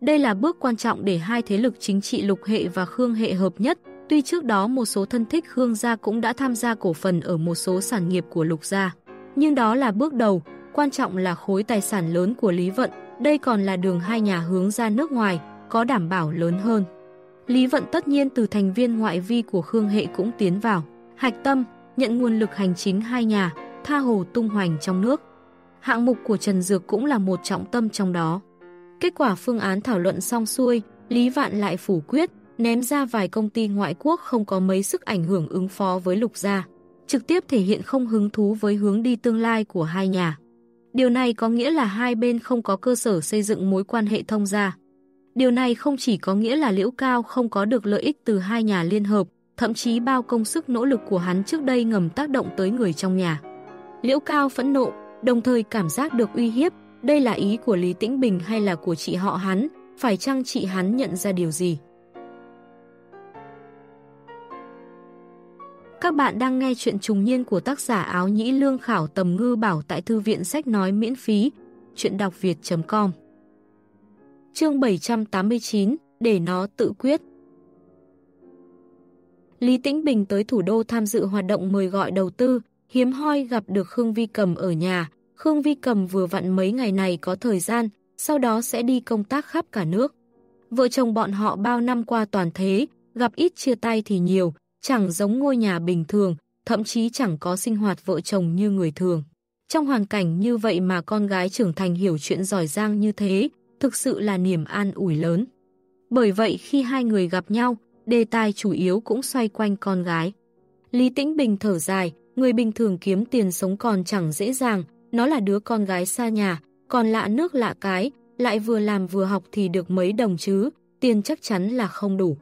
Speaker 1: Đây là bước quan trọng để hai thế lực chính trị lục hệ và khương hệ hợp nhất, tuy trước đó một số thân thích khương gia cũng đã tham gia cổ phần ở một số sản nghiệp của lục gia. Nhưng đó là bước đầu, quan trọng là khối tài sản lớn của Lý Vận, đây còn là đường hai nhà hướng ra nước ngoài, có đảm bảo lớn hơn. Lý Vận tất nhiên từ thành viên ngoại vi của Khương Hệ cũng tiến vào. Hạch tâm, nhận nguồn lực hành chính hai nhà, tha hồ tung hoành trong nước. Hạng mục của Trần Dược cũng là một trọng tâm trong đó. Kết quả phương án thảo luận xong xuôi, Lý Vạn lại phủ quyết, ném ra vài công ty ngoại quốc không có mấy sức ảnh hưởng ứng phó với lục gia. trực tiếp thể hiện không hứng thú với hướng đi tương lai của hai nhà. Điều này có nghĩa là hai bên không có cơ sở xây dựng mối quan hệ thông gia. Điều này không chỉ có nghĩa là Liễu Cao không có được lợi ích từ hai nhà liên hợp, thậm chí bao công sức nỗ lực của hắn trước đây ngầm tác động tới người trong nhà. Liễu Cao phẫn nộ, đồng thời cảm giác được uy hiếp, đây là ý của Lý Tĩnh Bình hay là của chị họ hắn, phải chăng chị hắn nhận ra điều gì? Các bạn đang nghe chuyện trùng niên của tác giả áo nhĩ lương khảo tầm ngư bảo tại thư viện sách nói miễn phí, chuyện đọc việt.com Chương 789, để nó tự quyết Lý Tĩnh Bình tới thủ đô tham dự hoạt động mời gọi đầu tư, hiếm hoi gặp được Khương Vi Cầm ở nhà. Khương Vi Cầm vừa vặn mấy ngày này có thời gian, sau đó sẽ đi công tác khắp cả nước. Vợ chồng bọn họ bao năm qua toàn thế, gặp ít chia tay thì nhiều, chẳng giống ngôi nhà bình thường, thậm chí chẳng có sinh hoạt vợ chồng như người thường. Trong hoàn cảnh như vậy mà con gái trưởng thành hiểu chuyện giỏi giang như thế, thực sự là niềm an ủi lớn. Bởi vậy khi hai người gặp nhau, đề tài chủ yếu cũng xoay quanh con gái. Lý Tĩnh Bình thở dài, người bình thường kiếm tiền sống còn chẳng dễ dàng, nó là đứa con gái xa nhà, còn lạ nước lạ cái, lại vừa làm vừa học thì được mấy đồng chứ, tiền chắc chắn là không đủ.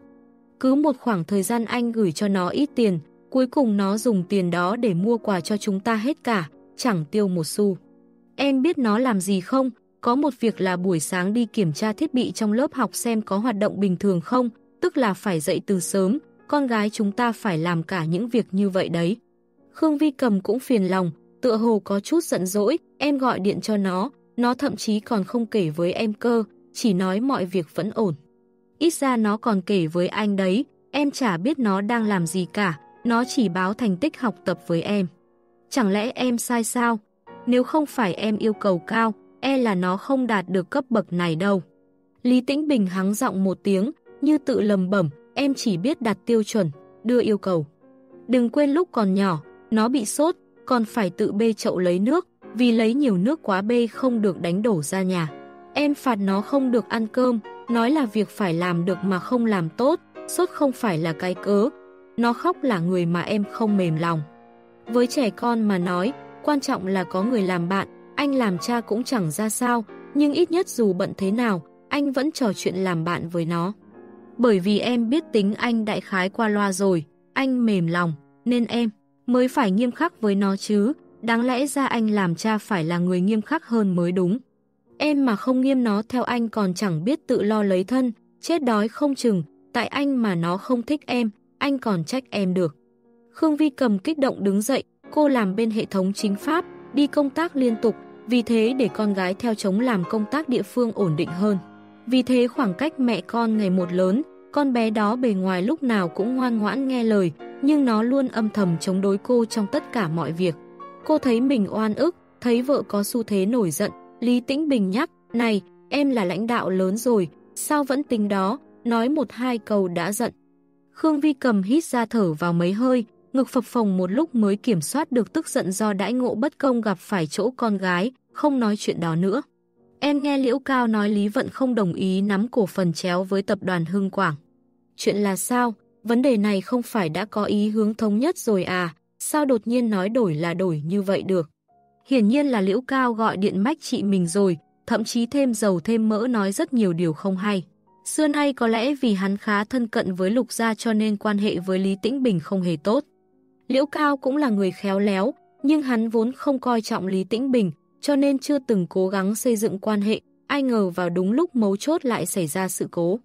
Speaker 1: Cứ một khoảng thời gian anh gửi cho nó ít tiền, cuối cùng nó dùng tiền đó để mua quà cho chúng ta hết cả, chẳng tiêu một xu. Em biết nó làm gì không? Có một việc là buổi sáng đi kiểm tra thiết bị trong lớp học xem có hoạt động bình thường không, tức là phải dậy từ sớm, con gái chúng ta phải làm cả những việc như vậy đấy. Khương Vi Cầm cũng phiền lòng, tựa hồ có chút giận dỗi, em gọi điện cho nó, nó thậm chí còn không kể với em cơ, chỉ nói mọi việc vẫn ổn. Ít ra nó còn kể với anh đấy, em chả biết nó đang làm gì cả, nó chỉ báo thành tích học tập với em. Chẳng lẽ em sai sao? Nếu không phải em yêu cầu cao, e là nó không đạt được cấp bậc này đâu. Lý Tĩnh Bình hắng giọng một tiếng, như tự lầm bẩm, em chỉ biết đặt tiêu chuẩn, đưa yêu cầu. Đừng quên lúc còn nhỏ, nó bị sốt, còn phải tự bê chậu lấy nước, vì lấy nhiều nước quá bê không được đánh đổ ra nhà. Em phạt nó không được ăn cơm, nói là việc phải làm được mà không làm tốt, sốt không phải là cái cớ. Nó khóc là người mà em không mềm lòng. Với trẻ con mà nói, quan trọng là có người làm bạn, anh làm cha cũng chẳng ra sao, nhưng ít nhất dù bận thế nào, anh vẫn trò chuyện làm bạn với nó. Bởi vì em biết tính anh đại khái qua loa rồi, anh mềm lòng, nên em mới phải nghiêm khắc với nó chứ, đáng lẽ ra anh làm cha phải là người nghiêm khắc hơn mới đúng. Em mà không nghiêm nó theo anh còn chẳng biết tự lo lấy thân, chết đói không chừng, tại anh mà nó không thích em, anh còn trách em được. Khương Vi cầm kích động đứng dậy, cô làm bên hệ thống chính pháp, đi công tác liên tục, vì thế để con gái theo chống làm công tác địa phương ổn định hơn. Vì thế khoảng cách mẹ con ngày một lớn, con bé đó bề ngoài lúc nào cũng ngoan ngoãn nghe lời, nhưng nó luôn âm thầm chống đối cô trong tất cả mọi việc. Cô thấy mình oan ức, thấy vợ có xu thế nổi giận, Lý Tĩnh Bình nhắc, này, em là lãnh đạo lớn rồi, sao vẫn tính đó, nói một hai câu đã giận. Khương Vi cầm hít ra thở vào mấy hơi, ngực phập phồng một lúc mới kiểm soát được tức giận do đãi ngộ bất công gặp phải chỗ con gái, không nói chuyện đó nữa. Em nghe Liễu Cao nói Lý Vận không đồng ý nắm cổ phần chéo với tập đoàn Hưng Quảng. Chuyện là sao? Vấn đề này không phải đã có ý hướng thống nhất rồi à? Sao đột nhiên nói đổi là đổi như vậy được? Hiển nhiên là Liễu Cao gọi điện mách chị mình rồi, thậm chí thêm dầu thêm mỡ nói rất nhiều điều không hay. Xưa nay có lẽ vì hắn khá thân cận với Lục Gia cho nên quan hệ với Lý Tĩnh Bình không hề tốt. Liễu Cao cũng là người khéo léo, nhưng hắn vốn không coi trọng Lý Tĩnh Bình, cho nên chưa từng cố gắng xây dựng quan hệ, ai ngờ vào đúng lúc mấu chốt lại xảy ra sự cố.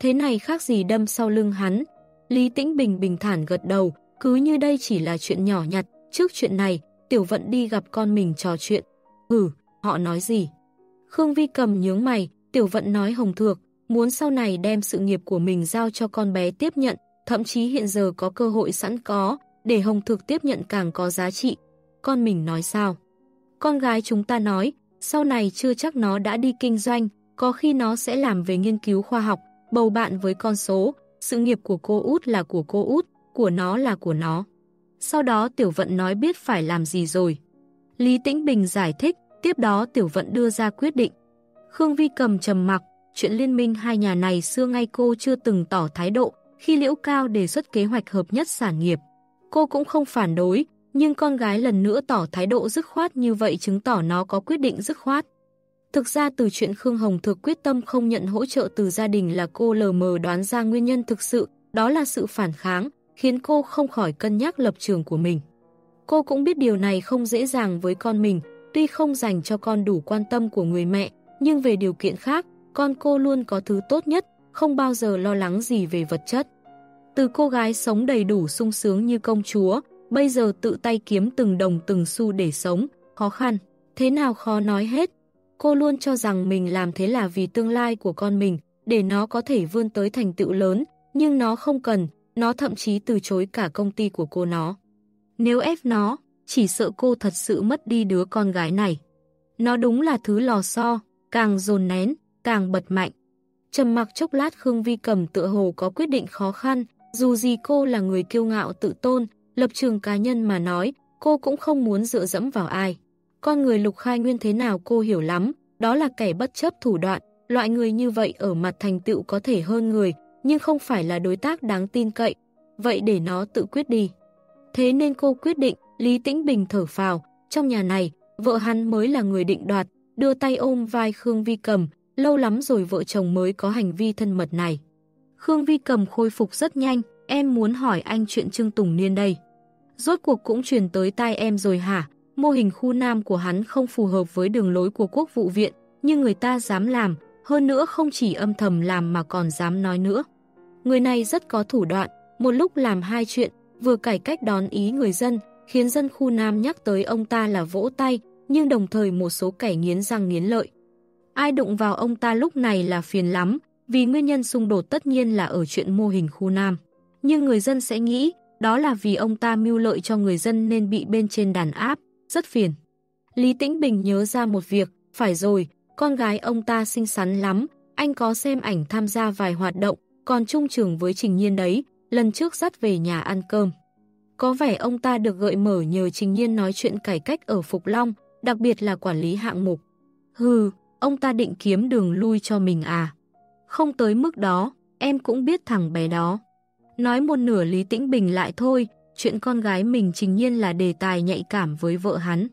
Speaker 1: Thế này khác gì đâm sau lưng hắn. Lý Tĩnh Bình bình thản gật đầu, cứ như đây chỉ là chuyện nhỏ nhặt, trước chuyện này, Tiểu Vận đi gặp con mình trò chuyện. Ừ, họ nói gì? Khương Vi cầm nhướng mày, Tiểu Vận nói hồng thược, muốn sau này đem sự nghiệp của mình giao cho con bé tiếp nhận, thậm chí hiện giờ có cơ hội sẵn có, để hồng thược tiếp nhận càng có giá trị. Con mình nói sao? Con gái chúng ta nói, sau này chưa chắc nó đã đi kinh doanh, có khi nó sẽ làm về nghiên cứu khoa học, bầu bạn với con số, sự nghiệp của cô út là của cô út, của nó là của nó. Sau đó Tiểu Vận nói biết phải làm gì rồi. Lý Tĩnh Bình giải thích, tiếp đó Tiểu Vận đưa ra quyết định. Khương Vi cầm trầm mặc, chuyện liên minh hai nhà này xưa ngay cô chưa từng tỏ thái độ khi Liễu Cao đề xuất kế hoạch hợp nhất sản nghiệp. Cô cũng không phản đối, nhưng con gái lần nữa tỏ thái độ dứt khoát như vậy chứng tỏ nó có quyết định dứt khoát. Thực ra từ chuyện Khương Hồng thực quyết tâm không nhận hỗ trợ từ gia đình là cô lờ mờ đoán ra nguyên nhân thực sự, đó là sự phản kháng, khiến cô không khỏi cân nhắc lập trường của mình. Cô cũng biết điều này không dễ dàng với con mình, tuy không dành cho con đủ quan tâm của người mẹ, nhưng về điều kiện khác, con cô luôn có thứ tốt nhất, không bao giờ lo lắng gì về vật chất. Từ cô gái sống đầy đủ sung sướng như công chúa, bây giờ tự tay kiếm từng đồng từng xu để sống, khó khăn, thế nào khó nói hết. Cô luôn cho rằng mình làm thế là vì tương lai của con mình, để nó có thể vươn tới thành tựu lớn, nhưng nó không cần, nó thậm chí từ chối cả công ty của cô nó. Nếu ép nó, chỉ sợ cô thật sự mất đi đứa con gái này. Nó đúng là thứ lò xo, càng dồn nén, càng bật mạnh. Trầm mặc chốc lát Khương Vi Cầm tựa hồ có quyết định khó khăn, dù gì cô là người kiêu ngạo tự tôn, lập trường cá nhân mà nói, cô cũng không muốn dựa dẫm vào ai. Con người Lục Khai Nguyên thế nào cô hiểu lắm, đó là kẻ bất chấp thủ đoạn, loại người như vậy ở mặt thành tựu có thể hơn người, nhưng không phải là đối tác đáng tin cậy, vậy để nó tự quyết đi. Thế nên cô quyết định, Lý Tĩnh Bình thở phào, trong nhà này, vợ hắn mới là người định đoạt, đưa tay ôm vai Khương Vi Cầm, lâu lắm rồi vợ chồng mới có hành vi thân mật này. Khương Vi Cầm khôi phục rất nhanh, em muốn hỏi anh chuyện Trương Tùng Niên đây. Rốt cuộc cũng truyền tới tai em rồi hả? Mô hình khu nam của hắn không phù hợp với đường lối của quốc vụ viện, nhưng người ta dám làm, hơn nữa không chỉ âm thầm làm mà còn dám nói nữa. Người này rất có thủ đoạn, một lúc làm hai chuyện, vừa cải cách đón ý người dân, khiến dân khu Nam nhắc tới ông ta là vỗ tay, nhưng đồng thời một số kẻ nghiến răng nghiến lợi. Ai đụng vào ông ta lúc này là phiền lắm, vì nguyên nhân xung đột tất nhiên là ở chuyện mô hình khu Nam. Nhưng người dân sẽ nghĩ, đó là vì ông ta mưu lợi cho người dân nên bị bên trên đàn áp, rất phiền. Lý Tĩnh Bình nhớ ra một việc, phải rồi, con gái ông ta xinh xắn lắm, anh có xem ảnh tham gia vài hoạt động, còn chung trường với Trình Nhiên đấy, lần trước dắt về nhà ăn cơm. Có vẻ ông ta được gợi mở nhờ Trình Nhiên nói chuyện cải cách ở Phục Long, đặc biệt là quản lý hạng mục. Hừ, ông ta định kiếm đường lui cho mình à? Không tới mức đó, em cũng biết thằng bé đó. Nói một nửa Lý Tĩnh Bình lại thôi, chuyện con gái mình Trình Nhiên là đề tài nhạy cảm với vợ hắn.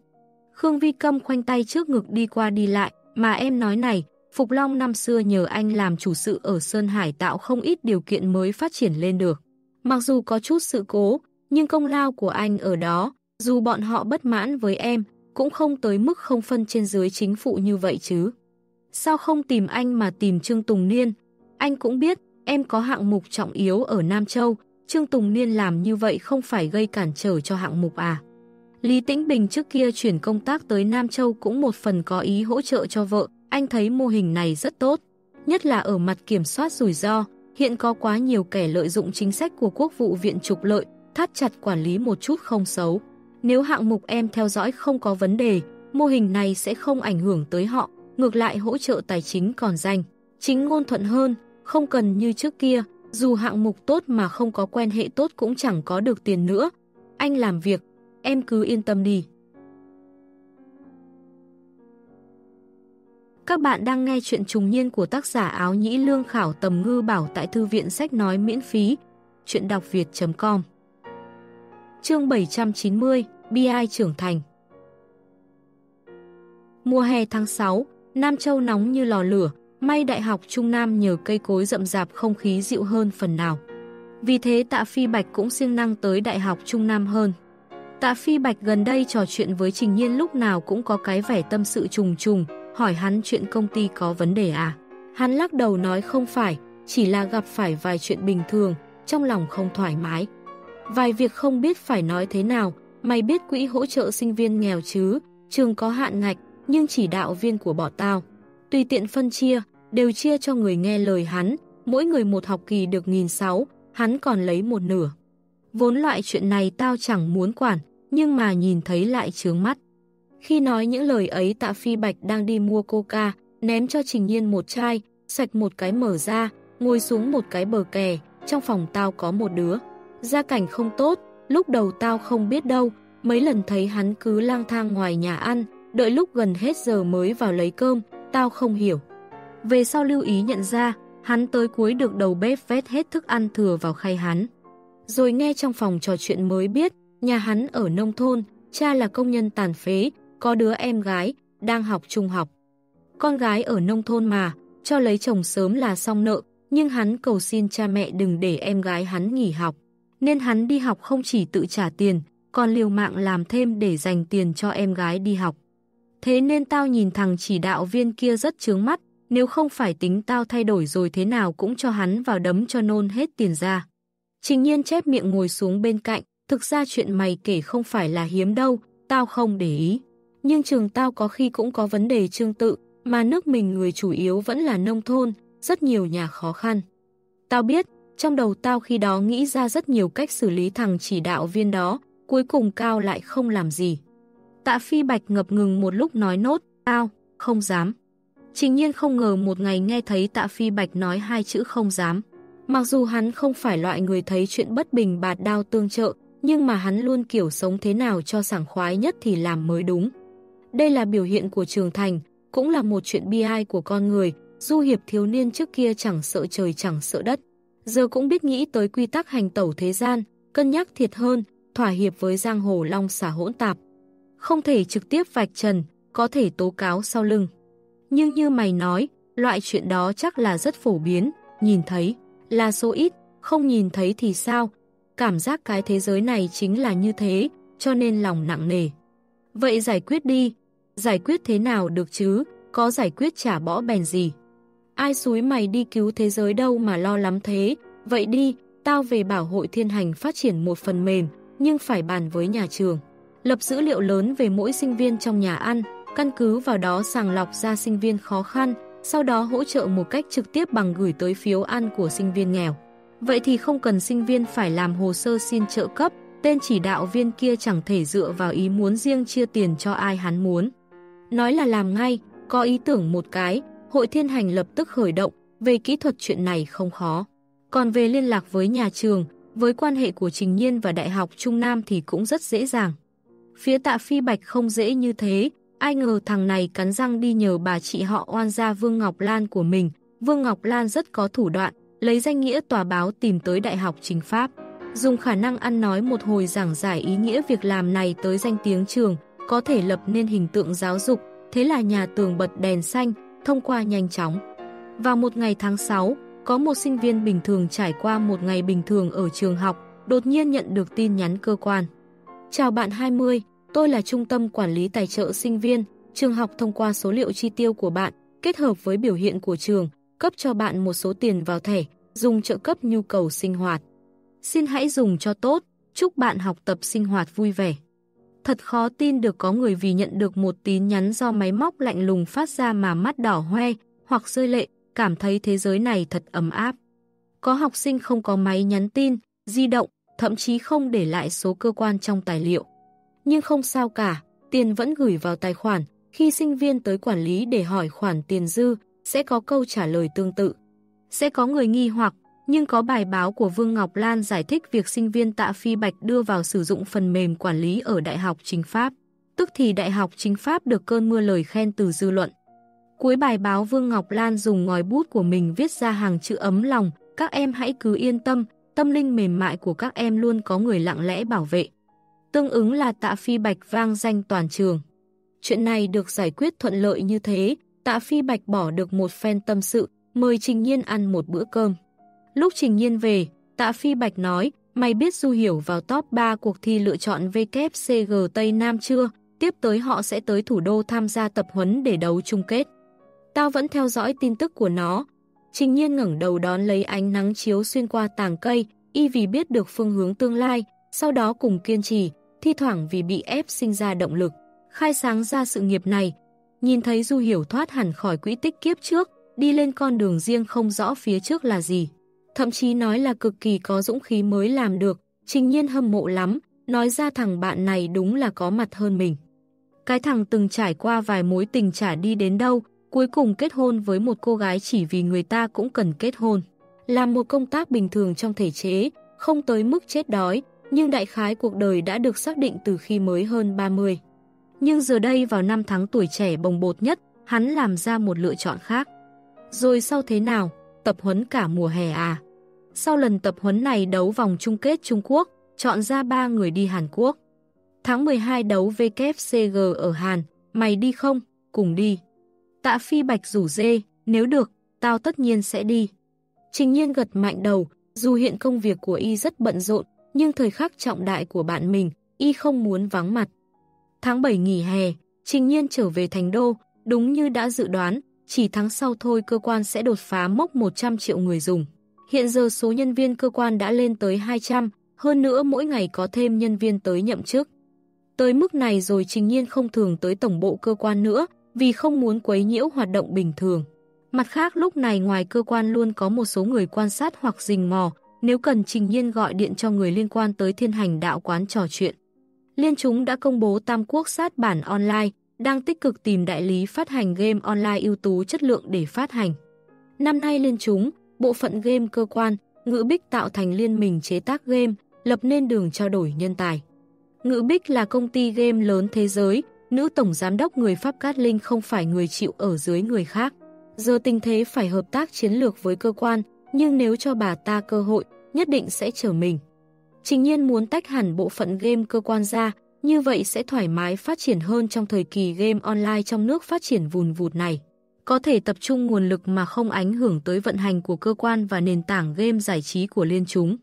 Speaker 1: Khương Vi Câm khoanh tay trước ngực đi qua đi lại, mà em nói này, Phục Long năm xưa nhờ anh làm chủ sự ở Sơn Hải tạo không ít điều kiện mới phát triển lên được. Mặc dù có chút sự cố, nhưng công lao của anh ở đó, dù bọn họ bất mãn với em, cũng không tới mức không phân trên dưới chính phủ như vậy chứ. Sao không tìm anh mà tìm Trương Tùng Niên? Anh cũng biết, em có hạng mục trọng yếu ở Nam Châu, Trương Tùng Niên làm như vậy không phải gây cản trở cho hạng mục à. Lý Tĩnh Bình trước kia chuyển công tác tới Nam Châu cũng một phần có ý hỗ trợ cho vợ, anh thấy mô hình này rất tốt, nhất là ở mặt kiểm soát rủi ro, hiện có quá nhiều kẻ lợi dụng chính sách của quốc vụ viện trục lợi, thắt chặt quản lý một chút không xấu. Nếu hạng mục em theo dõi không có vấn đề, mô hình này sẽ không ảnh hưởng tới họ, ngược lại hỗ trợ tài chính còn danh. Chính ngôn thuận hơn, không cần như trước kia, dù hạng mục tốt mà không có quen hệ tốt cũng chẳng có được tiền nữa. Anh làm việc, em cứ yên tâm đi. Các bạn đang nghe chuyện trùng niên của tác giả áo nhĩ lương khảo tầm ngư bảo tại thư viện sách nói miễn phí. Chuyện đọc việt.com Chương 790 Bi ai trưởng thành Mùa hè tháng 6, Nam Châu nóng như lò lửa, may Đại học Trung Nam nhờ cây cối rậm rạp không khí dịu hơn phần nào. Vì thế Tạ Phi Bạch cũng siêng năng tới Đại học Trung Nam hơn. Tạ Phi Bạch gần đây trò chuyện với Trình Nhiên lúc nào cũng có cái vẻ tâm sự trùng trùng, hỏi hắn chuyện công ty có vấn đề à. Hắn lắc đầu nói không phải, chỉ là gặp phải vài chuyện bình thường, trong lòng không thoải mái. Vài việc không biết phải nói thế nào, mày biết quỹ hỗ trợ sinh viên nghèo chứ, trường có hạn ngạch, nhưng chỉ đạo viên của bỏ tao. Tùy tiện phân chia, đều chia cho người nghe lời hắn, mỗi người một học kỳ được nghìn sáu, hắn còn lấy một nửa. Vốn loại chuyện này tao chẳng muốn quản, nhưng mà nhìn thấy lại trướng mắt. Khi nói những lời ấy tạ phi bạch đang đi mua coca, ném cho Trình Nhiên một chai, sạch một cái mở ra, ngồi xuống một cái bờ kè, trong phòng tao có một đứa. Gia cảnh không tốt, lúc đầu tao không biết đâu, mấy lần thấy hắn cứ lang thang ngoài nhà ăn, đợi lúc gần hết giờ mới vào lấy cơm, tao không hiểu. Về sau lưu ý nhận ra, hắn tới cuối được đầu bếp vét hết thức ăn thừa vào khay hắn. Rồi nghe trong phòng trò chuyện mới biết, Nhà hắn ở nông thôn, cha là công nhân tàn phế, có đứa em gái, đang học trung học. Con gái ở nông thôn mà, cho lấy chồng sớm là xong nợ, nhưng hắn cầu xin cha mẹ đừng để em gái hắn nghỉ học. Nên hắn đi học không chỉ tự trả tiền, còn liều mạng làm thêm để dành tiền cho em gái đi học. Thế nên tao nhìn thằng chỉ đạo viên kia rất chướng mắt, nếu không phải tính tao thay đổi rồi thế nào cũng cho hắn vào đấm cho nôn hết tiền ra. Trình nhiên chép miệng ngồi xuống bên cạnh, thực ra chuyện mày kể không phải là hiếm đâu, tao không để ý. Nhưng trường tao có khi cũng có vấn đề tương tự, mà nước mình người chủ yếu vẫn là nông thôn, rất nhiều nhà khó khăn. Tao biết, trong đầu tao khi đó nghĩ ra rất nhiều cách xử lý thằng chỉ đạo viên đó, cuối cùng Cao lại không làm gì. Tạ Phi Bạch ngập ngừng một lúc nói nốt, tao, không dám. Trình nhiên không ngờ một ngày nghe thấy Tạ Phi Bạch nói hai chữ không dám. Mặc dù hắn không phải loại người thấy chuyện bất bình bạt đao tương trợ, nhưng mà hắn luôn kiểu sống thế nào cho sảng khoái nhất thì làm mới đúng. Đây là biểu hiện của trường thành, cũng là một chuyện bi ai của con người, du hiệp thiếu niên trước kia chẳng sợ trời chẳng sợ đất. Giờ cũng biết nghĩ tới quy tắc hành tẩu thế gian, cân nhắc thiệt hơn, thỏa hiệp với giang hồ long xả hỗn tạp. Không thể trực tiếp vạch trần, có thể tố cáo sau lưng. Nhưng như mày nói, loại chuyện đó chắc là rất phổ biến, nhìn thấy, là số ít, không nhìn thấy thì sao? Cảm giác cái thế giới này chính là như thế, cho nên lòng nặng nề. Vậy giải quyết đi, giải quyết thế nào được chứ, có giải quyết trả bỏ bèn gì. Ai xúi mày đi cứu thế giới đâu mà lo lắm thế, vậy đi, tao về bảo hội thiên hành phát triển một phần mềm, nhưng phải bàn với nhà trường. Lập dữ liệu lớn về mỗi sinh viên trong nhà ăn, căn cứ vào đó sàng lọc ra sinh viên khó khăn, sau đó hỗ trợ một cách trực tiếp bằng gửi tới phiếu ăn của sinh viên nghèo. Vậy thì không cần sinh viên phải làm hồ sơ xin trợ cấp, tên chỉ đạo viên kia chẳng thể dựa vào ý muốn riêng chia tiền cho ai hắn muốn. Nói là làm ngay, có ý tưởng một cái, hội thiên hành lập tức khởi động, về kỹ thuật chuyện này không khó. Còn về liên lạc với nhà trường, với quan hệ của Trình Nhiên và Đại học Trung Nam thì cũng rất dễ dàng. Phía tạ phi bạch không dễ như thế, ai ngờ thằng này cắn răng đi nhờ bà chị họ oan gia Vương Ngọc Lan của mình. Vương Ngọc Lan rất có thủ đoạn, lấy danh nghĩa tòa báo tìm tới Đại học Chính Pháp. Dùng khả năng ăn nói một hồi giảng giải ý nghĩa việc làm này tới danh tiếng trường, có thể lập nên hình tượng giáo dục, thế là nhà tường bật đèn xanh, thông qua nhanh chóng. Vào một ngày tháng 6, có một sinh viên bình thường trải qua một ngày bình thường ở trường học, đột nhiên nhận được tin nhắn cơ quan. Chào bạn 20, tôi là Trung tâm Quản lý Tài trợ sinh viên, trường học thông qua số liệu chi tiêu của bạn, kết hợp với biểu hiện của trường, cấp cho bạn một số tiền vào thẻ, dùng trợ cấp nhu cầu sinh hoạt. Xin hãy dùng cho tốt, chúc bạn học tập sinh hoạt vui vẻ. Thật khó tin được có người vì nhận được một tin nhắn do máy móc lạnh lùng phát ra mà mắt đỏ hoe, hoặc rơi lệ, cảm thấy thế giới này thật ấm áp. Có học sinh không có máy nhắn tin, di động, thậm chí không để lại số cơ quan trong tài liệu. Nhưng không sao cả, tiền vẫn gửi vào tài khoản, khi sinh viên tới quản lý để hỏi khoản tiền dư, sẽ có câu trả lời tương tự. Sẽ có người nghi hoặc, nhưng có bài báo của Vương Ngọc Lan giải thích việc sinh viên Tạ Phi Bạch đưa vào sử dụng phần mềm quản lý ở Đại học Chính Pháp. Tức thì Đại học Chính Pháp được cơn mưa lời khen từ dư luận. Cuối bài báo Vương Ngọc Lan dùng ngòi bút của mình viết ra hàng chữ ấm lòng, các em hãy cứ yên tâm, tâm linh mềm mại của các em luôn có người lặng lẽ bảo vệ. Tương ứng là tạ phi bạch vang danh toàn trường. Chuyện này được giải quyết thuận lợi như thế, tạ phi bạch bỏ được một phen tâm sự, mời Trình Nhiên ăn một bữa cơm. Lúc Trình Nhiên về, tạ phi bạch nói, mày biết Du Hiểu vào top 3 cuộc thi lựa chọn WCG Tây Nam chưa? Tiếp tới họ sẽ tới thủ đô tham gia tập huấn để đấu chung kết. Tao vẫn theo dõi tin tức của nó. Trình nhiên ngẩng đầu đón lấy ánh nắng chiếu xuyên qua tàng cây, y vì biết được phương hướng tương lai, sau đó cùng kiên trì, thi thoảng vì bị ép sinh ra động lực, khai sáng ra sự nghiệp này. Nhìn thấy Du Hiểu thoát hẳn khỏi quỹ tích kiếp trước, đi lên con đường riêng không rõ phía trước là gì. Thậm chí nói là cực kỳ có dũng khí mới làm được, trình nhiên hâm mộ lắm, nói ra thằng bạn này đúng là có mặt hơn mình. Cái thằng từng trải qua vài mối tình trả đi đến đâu, cuối cùng kết hôn với một cô gái chỉ vì người ta cũng cần kết hôn. Làm một công tác bình thường trong thể chế, không tới mức chết đói, nhưng đại khái cuộc đời đã được xác định từ khi mới hơn 30. Nhưng giờ đây vào năm tháng tuổi trẻ bồng bột nhất, hắn làm ra một lựa chọn khác. Rồi sau thế nào? Tập huấn cả mùa hè à? Sau lần tập huấn này đấu vòng chung kết Trung Quốc, chọn ra 3 người đi Hàn Quốc. Tháng 12 đấu WCG ở Hàn, mày đi không? Cùng đi. Tạ Phi Bạch rủ dê, nếu được, tao tất nhiên sẽ đi. Trình nhiên gật mạnh đầu, dù hiện công việc của y rất bận rộn, nhưng thời khắc trọng đại của bạn mình, y không muốn vắng mặt. Tháng 7 nghỉ hè, Trình nhiên trở về thành đô, đúng như đã dự đoán, chỉ tháng sau thôi cơ quan sẽ đột phá mốc 100 triệu người dùng. Hiện giờ số nhân viên cơ quan đã lên tới 200, hơn nữa mỗi ngày có thêm nhân viên tới nhậm chức. Tới mức này rồi Trình Nhiên không thường tới tổng bộ cơ quan nữa vì không muốn quấy nhiễu hoạt động bình thường. Mặt khác lúc này ngoài cơ quan luôn có một số người quan sát hoặc rình mò, nếu cần Trình Nhiên gọi điện cho người liên quan tới thiên hành đạo quán trò chuyện. Liên chúng đã công bố Tam Quốc sát bản online, đang tích cực tìm đại lý phát hành game online ưu tú chất lượng để phát hành. Năm nay Liên chúng, bộ phận game cơ quan, Ngữ Bích tạo thành liên minh chế tác game, lập nên đường trao đổi nhân tài. Ngữ Bích là công ty game lớn thế giới, nữ tổng giám đốc người Pháp Cát Linh không phải người chịu ở dưới người khác. Giờ tình thế phải hợp tác chiến lược với cơ quan, nhưng nếu cho bà ta cơ hội, nhất định sẽ chờ mình. Trình nhiên muốn tách hẳn bộ phận game cơ quan ra, như vậy sẽ thoải mái phát triển hơn trong thời kỳ game online trong nước phát triển vùn vụt này. Có thể tập trung nguồn lực mà không ảnh hưởng tới vận hành của cơ quan và nền tảng game giải trí của liên chúng.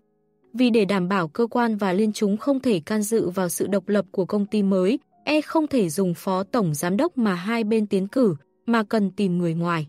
Speaker 1: Vì để đảm bảo cơ quan và liên chúng không thể can dự vào sự độc lập của công ty mới, e không thể dùng phó tổng giám đốc mà hai bên tiến cử, mà cần tìm người ngoài.